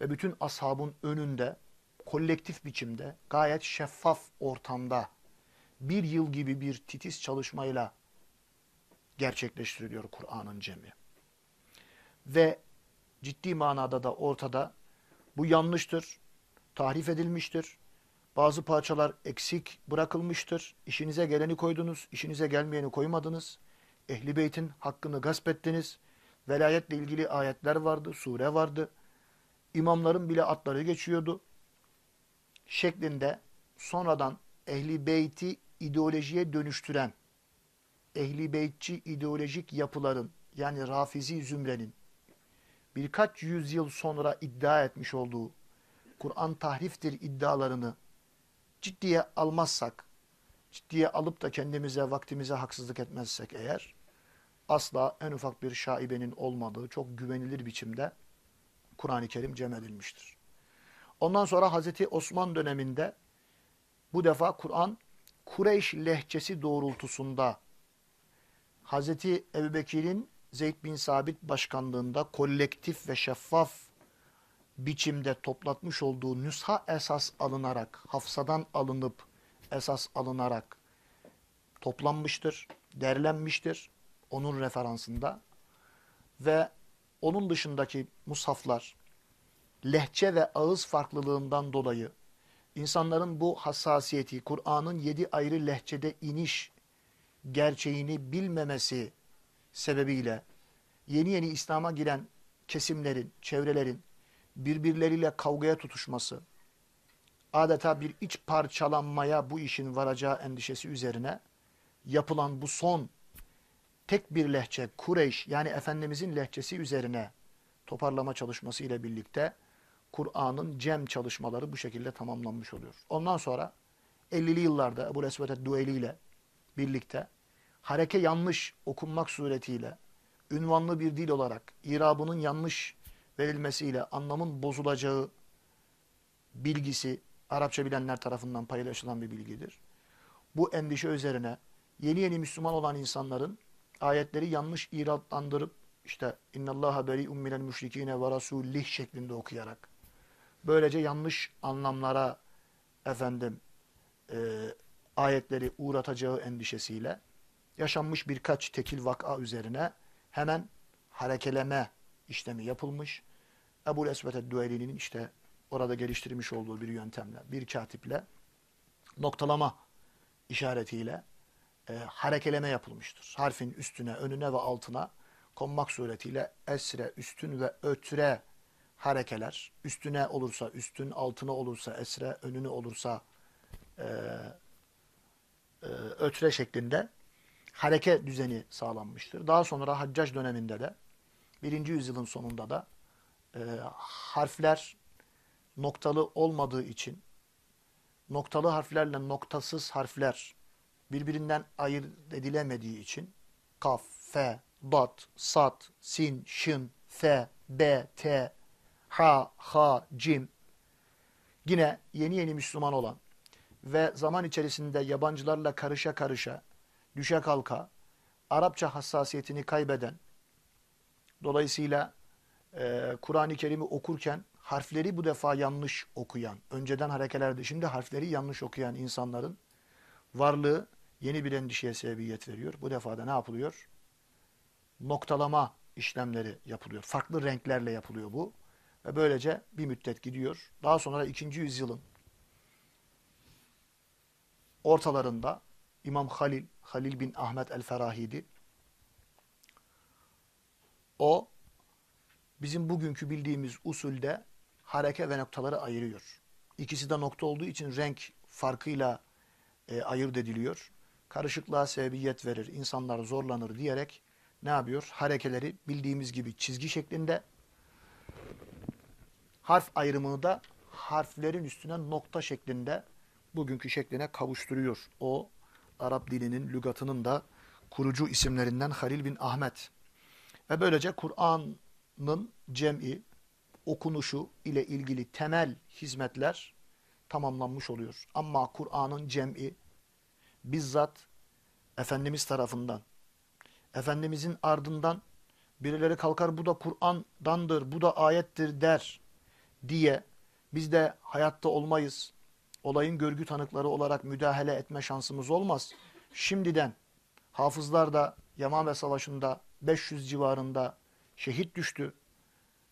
ve bütün ashabın önünde kolektif biçimde gayet şeffaf ortamda bir yıl gibi bir titiz çalışmayla gerçekleştiriliyor Kur'an'ın cemi. Ve ciddi manada da ortada bu yanlıştır, tahrif edilmiştir. Bazı parçalar eksik bırakılmıştır. İşinize geleni koydunuz, işinize gelmeyeni koymadınız. Ehli beytin hakkını gasp ettiniz. Velayetle ilgili ayetler vardı, sure vardı. İmamların bile atları geçiyordu. Şeklinde sonradan ehli beyti ideolojiye dönüştüren, ehli beytçi ideolojik yapıların yani rafizi zümrenin birkaç yüzyıl sonra iddia etmiş olduğu Kur'an tahriftir iddialarını ciddiye almazsak, ciddiye alıp da kendimize, vaktimize haksızlık etmezsek eğer, asla en ufak bir şaibenin olmadığı çok güvenilir biçimde Kur'an-ı Kerim cem edilmiştir. Ondan sonra Hazreti Osman döneminde bu defa Kur'an Kureyş lehçesi doğrultusunda Hazreti Ebubekir'in Zeyd bin Sabit başkanlığında kolektif ve şeffaf biçimde toplatmış olduğu nüsha esas alınarak, hafsadan alınıp esas alınarak toplanmıştır, derlenmiştir onun referansında ve onun dışındaki mushaflar lehçe ve ağız farklılığından dolayı insanların bu hassasiyeti, Kur'an'ın yedi ayrı lehçede iniş gerçeğini bilmemesi sebebiyle yeni yeni İslam'a giren kesimlerin, çevrelerin birbirleriyle kavgaya tutuşması, adeta bir iç parçalanmaya bu işin varacağı endişesi üzerine yapılan bu son tek bir lehçe Kureyş yani Efendimizin lehçesi üzerine toparlama çalışması ile birlikte Kur'an'ın cem çalışmaları bu şekilde tamamlanmış oluyor. Ondan sonra 50'li yıllarda Ebu Esvet Dueli ile birlikte hareke yanlış okunmak suretiyle ünvanlı bir dil olarak irabının yanlış verilmesiyle anlamın bozulacağı bilgisi Arapça bilenler tarafından paylaşılan bir bilgidir. Bu endişe üzerine yeni yeni Müslüman olan insanların ayetleri yanlış iratlandırıp işte innallaha beri'un minel müşrikine ve rasulih şeklinde okuyarak böylece yanlış anlamlara efendim e, ayetleri uğratacağı endişesiyle yaşanmış birkaç tekil vaka üzerine hemen harekeleme işlemi yapılmış. Ebu Esvet Eddüeli'nin işte orada geliştirmiş olduğu bir yöntemle, bir katiple noktalama işaretiyle e, harekeleme yapılmıştır. Harfin üstüne, önüne ve altına konmak suretiyle esre, üstün ve ötre harekeler. Üstüne olursa üstün, altına olursa esre, önüne olursa e, e, ötre şeklinde hareke düzeni sağlanmıştır. Daha sonra Haccac döneminde de birinci yüzyılın sonunda da e, harfler noktalı olmadığı için noktalı harflerle noktasız harfler birbirinden ayırt edilemediği için kaf, fe, dat, sat, sin, şın, fe, b, t, ha, ha, cim yine yeni yeni Müslüman olan ve zaman içerisinde yabancılarla karışa karışa düşe kalka, Arapça hassasiyetini kaybeden, dolayısıyla e, Kur'an-ı Kerim'i okurken harfleri bu defa yanlış okuyan, önceden harekelerde şimdi harfleri yanlış okuyan insanların varlığı yeni bir endişeye sebebiyet veriyor. Bu defa da ne yapılıyor? Noktalama işlemleri yapılıyor. Farklı renklerle yapılıyor bu. Ve böylece bir müddet gidiyor. Daha sonra ikinci yüzyılın ortalarında İmam Halil, Halil bin Ahmet el-Ferahidi O bizim bugünkü bildiğimiz usulde hareke ve noktaları ayırıyor. İkisi de nokta olduğu için renk farkıyla e, ayırt ediliyor. Karışıklığa sebebiyet verir, insanlar zorlanır diyerek ne yapıyor? Harekeleri bildiğimiz gibi çizgi şeklinde, harf ayrımını da harflerin üstüne nokta şeklinde bugünkü şekline kavuşturuyor. O Arap dilinin, lügatının da kurucu isimlerinden Halil bin Ahmet. Ve böylece Kur'an'ın cem'i, okunuşu ile ilgili temel hizmetler tamamlanmış oluyor. Ama Kur'an'ın cem'i bizzat Efendimiz tarafından, Efendimizin ardından birileri kalkar bu da Kur'an'dandır, bu da ayettir der diye biz de hayatta olmayız. Olayın görgü tanıkları olarak müdahale etme şansımız olmaz. Şimdiden hafızlar da Yamame Savaşı'nda 500 civarında şehit düştü.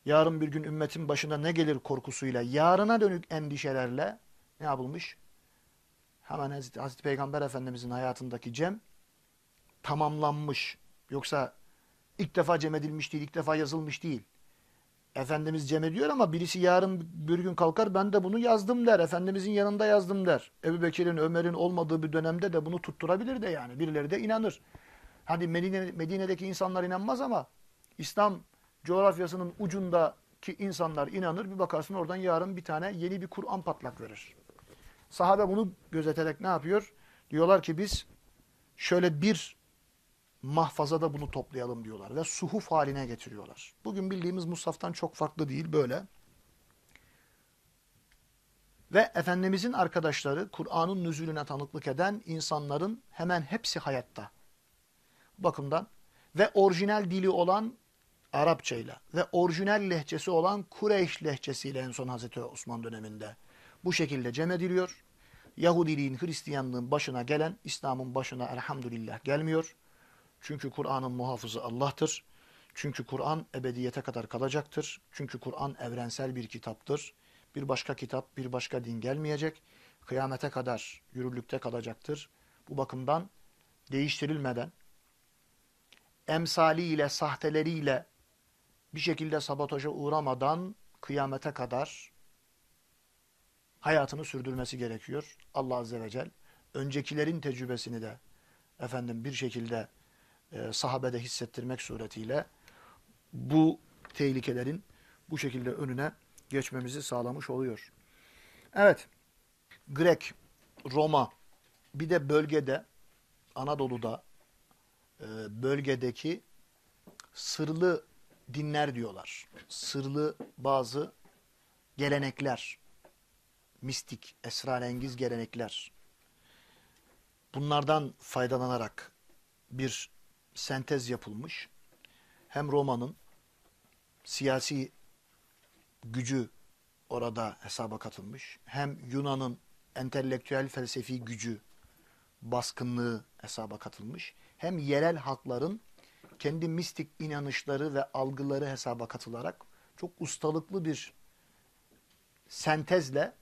Yarın bir gün ümmetin başına ne gelir korkusuyla, yarına dönük endişelerle ne yapılmış? Hemen Hazreti, Hazreti Peygamber Efendimizin hayatındaki cem tamamlanmış. Yoksa ilk defa cem edilmiş değil, ilk defa yazılmış değil. Efendimiz cem ediyor ama birisi yarın bir gün kalkar ben de bunu yazdım der. Efendimizin yanında yazdım der. Ebu Bekir'in, Ömer'in olmadığı bir dönemde de bunu tutturabilir de yani. Birileri de inanır. Hani Medine, Medine'deki insanlar inanmaz ama İslam coğrafyasının ucundaki insanlar inanır. Bir bakarsın oradan yarın bir tane yeni bir Kur'an patlak verir. Sahabe bunu gözeterek ne yapıyor? Diyorlar ki biz şöyle bir mahfazada bunu toplayalım diyorlar ve suhuf haline getiriyorlar. Bugün bildiğimiz mushaftan çok farklı değil böyle. Ve Efendimizin arkadaşları Kur'an'ın nüzulüne tanıklık eden insanların hemen hepsi hayatta. Bakımdan ve orijinal dili olan Arapçayla ve orijinal lehçesi olan Kureyş lehçesiyle en son Hazreti Osman döneminde bu şekilde cem ediliyor. Yahudiliğin, Hristiyanlığın başına gelen İslam'ın başına elhamdülillah gelmiyor. Çünkü Kur'an'ın muhafızı Allah'tır. Çünkü Kur'an ebediyete kadar kalacaktır. Çünkü Kur'an evrensel bir kitaptır. Bir başka kitap, bir başka din gelmeyecek. Kıyamete kadar yürürlükte kalacaktır. Bu bakımdan değiştirilmeden, emsaliyle, sahteleriyle bir şekilde sabotaja uğramadan kıyamete kadar hayatını sürdürmesi gerekiyor. Allah Azze ve Celle öncekilerin tecrübesini de efendim bir şekilde e, sahabede hissettirmek suretiyle bu tehlikelerin bu şekilde önüne geçmemizi sağlamış oluyor. Evet, Grek, Roma, bir de bölgede, Anadolu'da, e, bölgedeki sırlı dinler diyorlar. Sırlı bazı gelenekler, mistik, esrarengiz gelenekler. Bunlardan faydalanarak bir sentez yapılmış. Hem Roma'nın siyasi gücü orada hesaba katılmış. Hem Yunan'ın entelektüel felsefi gücü, baskınlığı hesaba katılmış. Hem yerel halkların kendi mistik inanışları ve algıları hesaba katılarak çok ustalıklı bir sentezle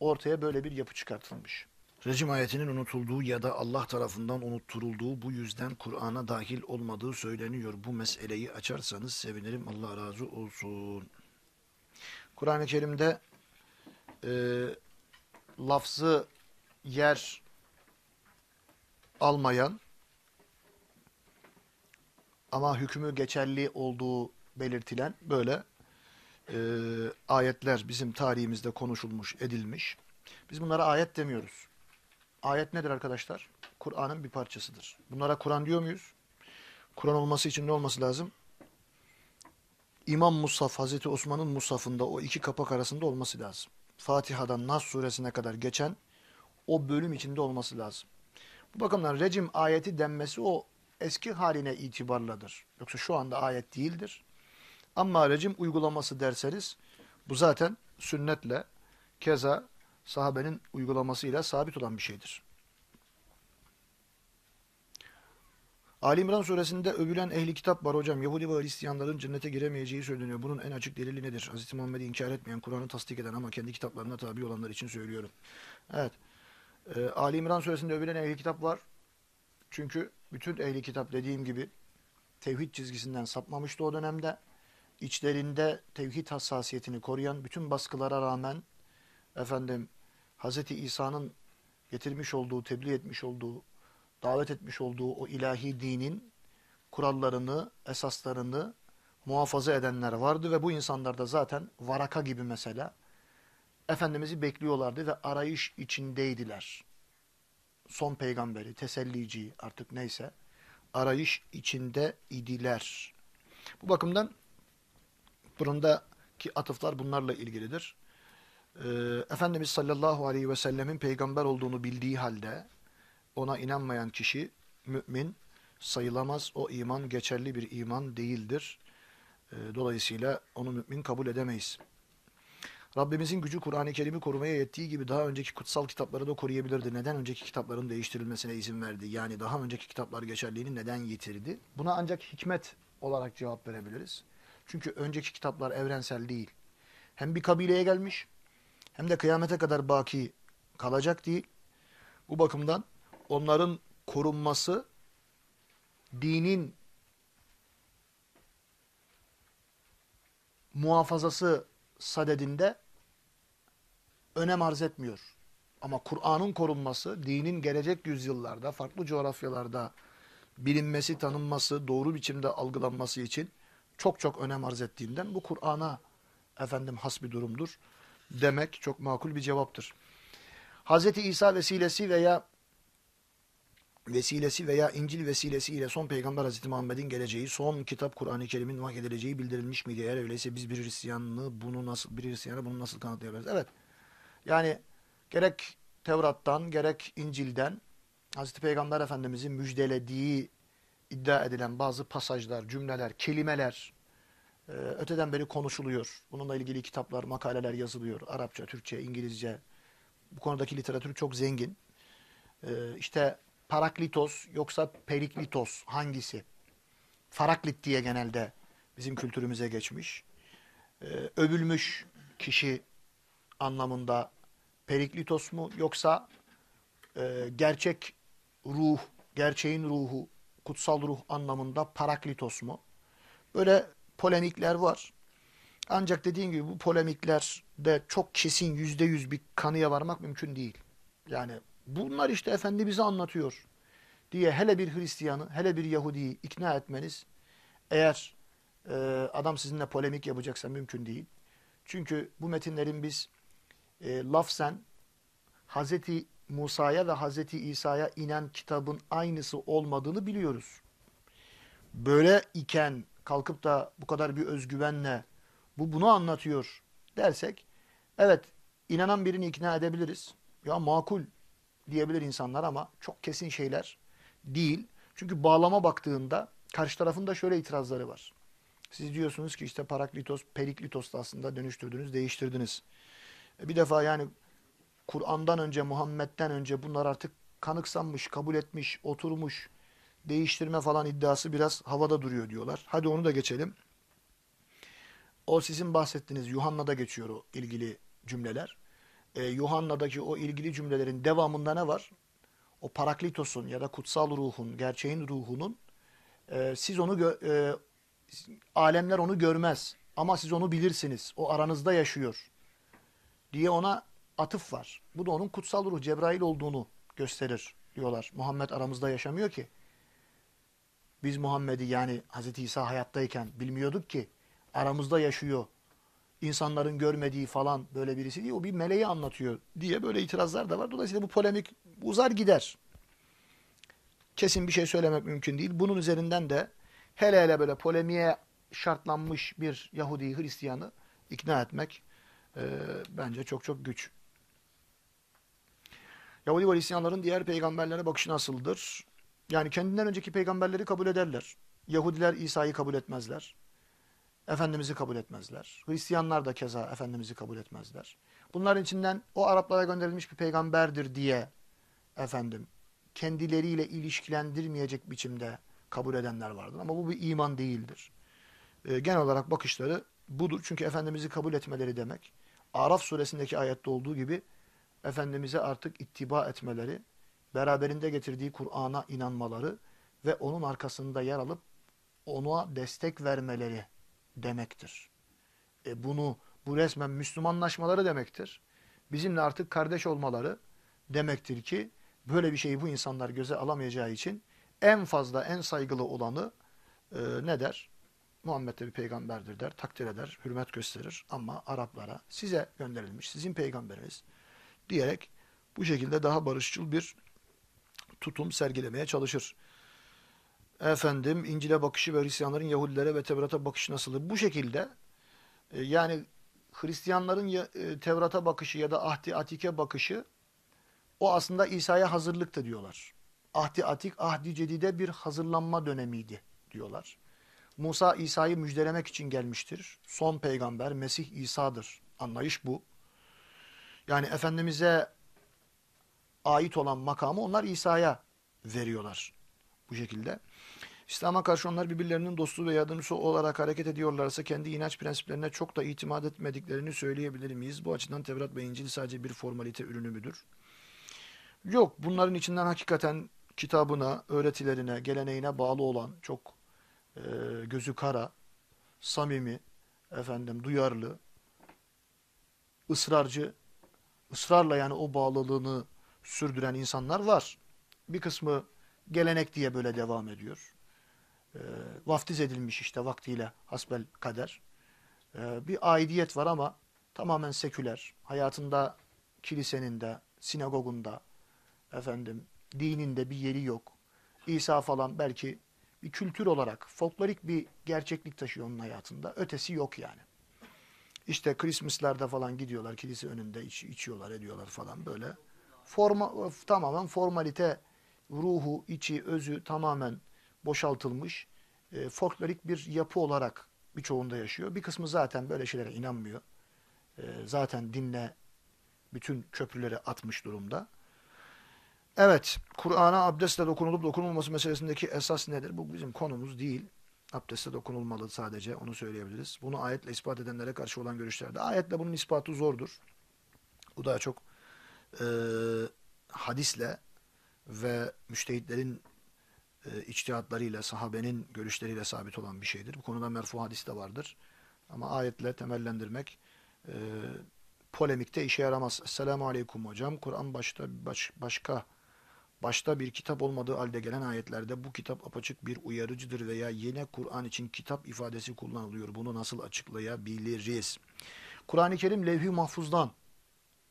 ortaya böyle bir yapı çıkartılmış. Rejim ayetinin unutulduğu ya da Allah tarafından unutturulduğu bu yüzden Kur'an'a dahil olmadığı söyleniyor. Bu meseleyi açarsanız sevinirim. Allah razı olsun. Kur'an-ı Kerim'de e, lafzı yer almayan ama hükmü geçerli olduğu belirtilen böyle e, ayetler bizim tarihimizde konuşulmuş, edilmiş. Biz bunlara ayet demiyoruz. Ayet nedir arkadaşlar? Kur'an'ın bir parçasıdır. Bunlara Kur'an diyor muyuz? Kur'an olması için ne olması lazım? İmam Musaf, Hazreti Osman'ın Musaf'ında o iki kapak arasında olması lazım. Fatiha'dan Nas suresine kadar geçen o bölüm içinde olması lazım. Bu bakımdan rejim ayeti denmesi o eski haline itibarladır. Yoksa şu anda ayet değildir. Ama rejim uygulaması derseniz bu zaten sünnetle keza sahabenin uygulamasıyla sabit olan bir şeydir. Ali İmran suresinde övülen ehli kitap var hocam. Yahudi ve Hristiyanların cennete giremeyeceği söyleniyor. Bunun en açık delili nedir? Hz. Muhammed'i inkar etmeyen, Kur'an'ı tasdik eden ama kendi kitaplarına tabi olanlar için söylüyorum. Evet. Ee, Ali İmran suresinde övülen ehli kitap var. Çünkü bütün ehli kitap dediğim gibi tevhid çizgisinden sapmamıştı o dönemde. İçlerinde tevhid hassasiyetini koruyan bütün baskılara rağmen efendim Hz. İsa'nın getirmiş olduğu, tebliğ etmiş olduğu, davet etmiş olduğu o ilahi dinin kurallarını, esaslarını muhafaza edenler vardı ve bu insanlar da zaten Varaka gibi mesela Efendimiz'i bekliyorlardı ve arayış içindeydiler. Son peygamberi, tesellici artık neyse arayış içinde idiler. Bu bakımdan burundaki atıflar bunlarla ilgilidir. Ee, Efendimiz sallallahu aleyhi ve sellemin peygamber olduğunu bildiği halde ona inanmayan kişi mümin sayılamaz. O iman geçerli bir iman değildir. Ee, dolayısıyla onu mümin kabul edemeyiz. Rabbimizin gücü Kur'an-ı Kerim'i korumaya yettiği gibi daha önceki kutsal kitapları da koruyabilirdi. Neden önceki kitapların değiştirilmesine izin verdi? Yani daha önceki kitaplar geçerliğini neden yitirdi? Buna ancak hikmet olarak cevap verebiliriz. Çünkü önceki kitaplar evrensel değil. Hem bir kabileye gelmiş hem de kıyamete kadar baki kalacak değil. Bu bakımdan onların korunması dinin muhafazası sadedinde önem arz etmiyor. Ama Kur'an'ın korunması, dinin gelecek yüzyıllarda, farklı coğrafyalarda bilinmesi, tanınması, doğru biçimde algılanması için çok çok önem arz ettiğinden bu Kur'an'a efendim has bir durumdur demek çok makul bir cevaptır. Hz. İsa vesilesi veya vesilesi veya İncil vesilesiyle son peygamber Hazreti Muhammed'in geleceği, son kitap Kur'an-ı Kerim'in vahyedileceği bildirilmiş miydi? Eğer öyleyse biz bir Hristiyanlığı bunu nasıl bir Hristiyanı bunu nasıl kanıtlayabiliriz? Evet. Yani gerek Tevrat'tan gerek İncil'den Hazreti Peygamber Efendimizin müjdelediği iddia edilen bazı pasajlar, cümleler, kelimeler e, öteden beri konuşuluyor. Bununla ilgili kitaplar, makaleler yazılıyor. Arapça, Türkçe, İngilizce. Bu konudaki literatür çok zengin. E, işte Paraklitos yoksa Periklitos hangisi? Faraklit diye genelde bizim kültürümüze geçmiş. E, övülmüş kişi anlamında Periklitos mu yoksa e, gerçek ruh, gerçeğin ruhu, kutsal ruh anlamında Paraklitos mu? Böyle polemikler var. Ancak dediğim gibi bu polemiklerde çok kesin yüzde yüz bir kanıya varmak mümkün değil. Yani bunlar işte Efendi bize anlatıyor diye hele bir Hristiyanı, hele bir Yahudi'yi ikna etmeniz eğer e, adam sizinle polemik yapacaksa mümkün değil. Çünkü bu metinlerin biz e, lafzen Hazreti Musa'ya ve Hazreti İsa'ya inen kitabın aynısı olmadığını biliyoruz. Böyle iken kalkıp da bu kadar bir özgüvenle bu bunu anlatıyor dersek evet inanan birini ikna edebiliriz. Ya makul diyebilir insanlar ama çok kesin şeyler değil. Çünkü bağlama baktığında karşı tarafın da şöyle itirazları var. Siz diyorsunuz ki işte paraklitos, periklitos da aslında dönüştürdünüz, değiştirdiniz. E, bir defa yani Kur'an'dan önce, Muhammed'den önce bunlar artık kanıksanmış, kabul etmiş, oturmuş, değiştirme falan iddiası biraz havada duruyor diyorlar. Hadi onu da geçelim. O sizin bahsettiğiniz Yuhanna'da geçiyor o ilgili cümleler. Ee, Yuhanna'daki o ilgili cümlelerin devamında ne var? O Paraklitos'un ya da kutsal ruhun, gerçeğin ruhunun e, siz onu e, alemler onu görmez ama siz onu bilirsiniz. O aranızda yaşıyor diye ona atıf var. Bu da onun kutsal ruh Cebrail olduğunu gösterir diyorlar. Muhammed aramızda yaşamıyor ki. Biz Muhammed'i yani Hz. İsa hayattayken bilmiyorduk ki aramızda yaşıyor. İnsanların görmediği falan böyle birisi değil. O bir meleği anlatıyor diye böyle itirazlar da var. Dolayısıyla bu polemik uzar gider. Kesin bir şey söylemek mümkün değil. Bunun üzerinden de hele hele böyle polemiğe şartlanmış bir Yahudi Hristiyanı ikna etmek e, bence çok çok güç. Yahudi ve Hristiyanların diğer peygamberlere bakışı nasıldır? Yani kendinden önceki peygamberleri kabul ederler. Yahudiler İsa'yı kabul etmezler. Efendimiz'i kabul etmezler. Hristiyanlar da keza Efendimiz'i kabul etmezler. Bunların içinden o Araplara gönderilmiş bir peygamberdir diye efendim kendileriyle ilişkilendirmeyecek biçimde kabul edenler vardır. Ama bu bir iman değildir. E, genel olarak bakışları budur. Çünkü Efendimiz'i kabul etmeleri demek. Araf suresindeki ayette olduğu gibi Efendimiz'e artık ittiba etmeleri, beraberinde getirdiği Kur'an'a inanmaları ve onun arkasında yer alıp ona destek vermeleri demektir. E bunu bu resmen Müslümanlaşmaları demektir. Bizimle artık kardeş olmaları demektir ki böyle bir şeyi bu insanlar göze alamayacağı için en fazla en saygılı olanı e, ne der? Muhammed de bir peygamberdir der, takdir eder, hürmet gösterir ama Araplara size gönderilmiş, sizin peygamberiniz diyerek bu şekilde daha barışçıl bir tutum sergilemeye çalışır. Efendim İncil'e bakışı ve Hristiyanların Yahudilere ve Tevrat'a bakışı nasıldır? Bu şekilde e, yani Hristiyanların e, Tevrat'a bakışı ya da Ahdi Atik'e bakışı o aslında İsa'ya hazırlıktı diyorlar. Ahdi Atik, Ahdi Cedid'e bir hazırlanma dönemiydi diyorlar. Musa İsa'yı müjdelemek için gelmiştir. Son peygamber Mesih İsa'dır. Anlayış bu. Yani Efendimiz'e ait olan makamı onlar İsa'ya veriyorlar. Bu şekilde. İslam'a karşı onlar birbirlerinin dostu ve yardımcısı olarak hareket ediyorlarsa kendi inanç prensiplerine çok da itimat etmediklerini söyleyebilir miyiz? Bu açıdan Tevrat ve İncil sadece bir formalite ürünü müdür? Yok. Bunların içinden hakikaten kitabına, öğretilerine, geleneğine bağlı olan çok e, gözü kara, samimi, efendim duyarlı, ısrarcı, ısrarla yani o bağlılığını sürdüren insanlar var. Bir kısmı gelenek diye böyle devam ediyor. E, vaftiz edilmiş işte vaktiyle hasbel kader. E, bir aidiyet var ama tamamen seküler. Hayatında kilisenin de, sinagogunda, efendim dininde bir yeri yok. İsa falan belki bir kültür olarak folklorik bir gerçeklik taşıyor onun hayatında. Ötesi yok yani. İşte Christmas'larda falan gidiyorlar kilise önünde iç, içiyorlar ediyorlar falan böyle. Forma, tamamen formalite ruhu, içi, özü tamamen boşaltılmış e, folklorik bir yapı olarak birçoğunda yaşıyor. Bir kısmı zaten böyle şeylere inanmıyor. E, zaten dinle bütün köprüleri atmış durumda. Evet, Kur'an'a abdestle dokunulup dokunulması meselesindeki esas nedir? Bu bizim konumuz değil. Abdestle dokunulmalı sadece, onu söyleyebiliriz. Bunu ayetle ispat edenlere karşı olan görüşlerde. Ayetle bunun ispatı zordur. Bu daha çok e, hadisle ve müştehitlerin e, içtihatlarıyla, sahabenin görüşleriyle sabit olan bir şeydir. Bu konuda merfu hadis de vardır. Ama ayetle temellendirmek e, polemikte işe yaramaz. Esselamu Aleyküm hocam. Kur'an başta baş, başka başta bir kitap olmadığı halde gelen ayetlerde bu kitap apaçık bir uyarıcıdır veya yine Kur'an için kitap ifadesi kullanılıyor. Bunu nasıl açıklayabiliriz? Kur'an-ı Kerim levh-i mahfuzdan,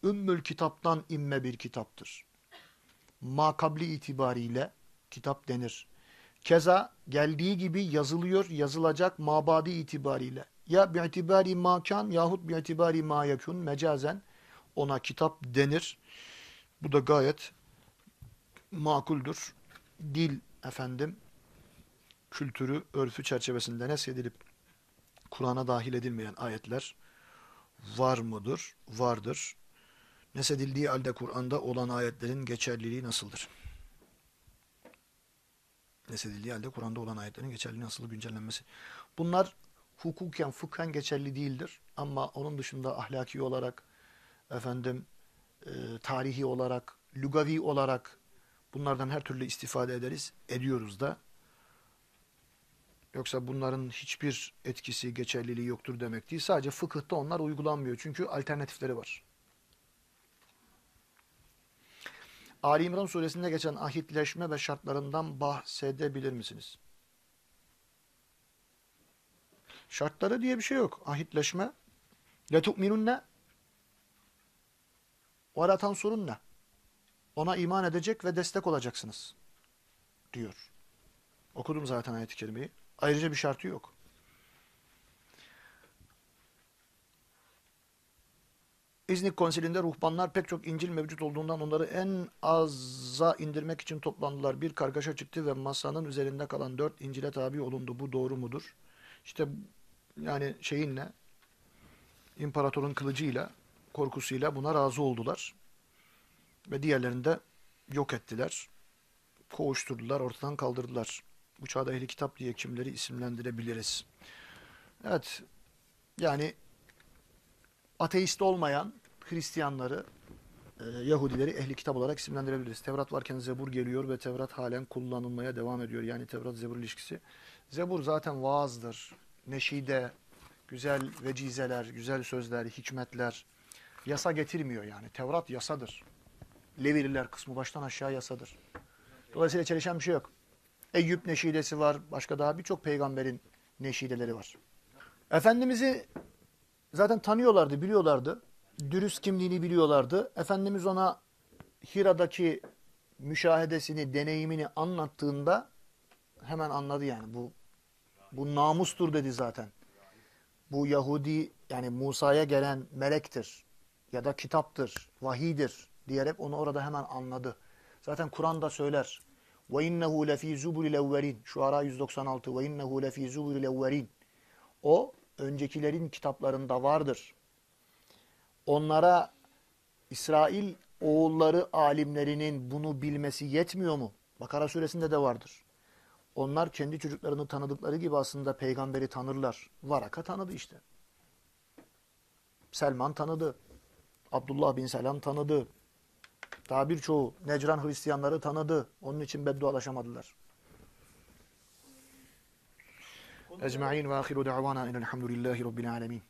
ümmül kitaptan inme bir kitaptır. Makabli itibariyle kitap denir. Keza geldiği gibi yazılıyor, yazılacak mabadi itibariyle. Ya bi'tibari makan yahut bi'tibari ma yakun mecazen ona kitap denir. Bu da gayet makuldür. Dil efendim kültürü, örfü çerçevesinde nesedilip Kur'an'a dahil edilmeyen ayetler var mıdır? Vardır. Nesedildiği halde Kur'an'da olan ayetlerin geçerliliği nasıldır? Nesedildiği halde Kur'an'da olan ayetlerin geçerliliği nasıl güncellenmesi? Bunlar hukuken, fıkhen geçerli değildir. Ama onun dışında ahlaki olarak, efendim, e, tarihi olarak, lugavi olarak Bunlardan her türlü istifade ederiz, ediyoruz da. Yoksa bunların hiçbir etkisi, geçerliliği yoktur demek değil. Sadece fıkıhta onlar uygulanmıyor. Çünkü alternatifleri var. Ali İmran suresinde geçen ahitleşme ve şartlarından bahsedebilir misiniz? Şartları diye bir şey yok. Ahitleşme. La tu'minunne ve la tansurunne ona iman edecek ve destek olacaksınız. Diyor. Okudum zaten ayet-i kerimeyi. Ayrıca bir şartı yok. İznik konsilinde ruhbanlar pek çok İncil mevcut olduğundan onları en aza indirmek için toplandılar. Bir kargaşa çıktı ve masanın üzerinde kalan dört İncil'e tabi olundu. Bu doğru mudur? İşte yani şeyinle, imparatorun kılıcıyla, korkusuyla buna razı oldular. Ve diğerlerini de yok ettiler. Koğuşturdular, ortadan kaldırdılar. Bu çağda ehli kitap diye kimleri isimlendirebiliriz? Evet, yani ateist olmayan Hristiyanları, e, Yahudileri ehli kitap olarak isimlendirebiliriz. Tevrat varken Zebur geliyor ve Tevrat halen kullanılmaya devam ediyor. Yani Tevrat-Zebur ilişkisi Zebur zaten vaazdır, neşide, güzel vecizeler, güzel sözler, hikmetler. Yasa getirmiyor yani. Tevrat yasadır. Levililer kısmı baştan aşağı yasadır. Dolayısıyla çelişen bir şey yok. Eyüp neşidesi var. Başka daha birçok peygamberin neşideleri var. Efendimiz'i zaten tanıyorlardı, biliyorlardı. Dürüst kimliğini biliyorlardı. Efendimiz ona Hira'daki müşahedesini, deneyimini anlattığında hemen anladı yani. Bu bu namustur dedi zaten. Bu Yahudi yani Musa'ya gelen melektir ya da kitaptır, vahidir diyerek onu orada hemen anladı. Zaten Kur'an'da söyler. Ve innehu lefî zuburil evvelin. Şuara 196. Ve innehu lefî zuburil evvelin. O öncekilerin kitaplarında vardır. Onlara İsrail oğulları alimlerinin bunu bilmesi yetmiyor mu? Bakara suresinde de vardır. Onlar kendi çocuklarını tanıdıkları gibi aslında peygamberi tanırlar. Varaka tanıdı işte. Selman tanıdı. Abdullah bin Selam tanıdı. Daha birçoğu Necran Hristiyanları tanıdı. Onun için beddualaşamadılar. Ecma'in ve ahiru da'vana enelhamdülillahi rabbil alemin.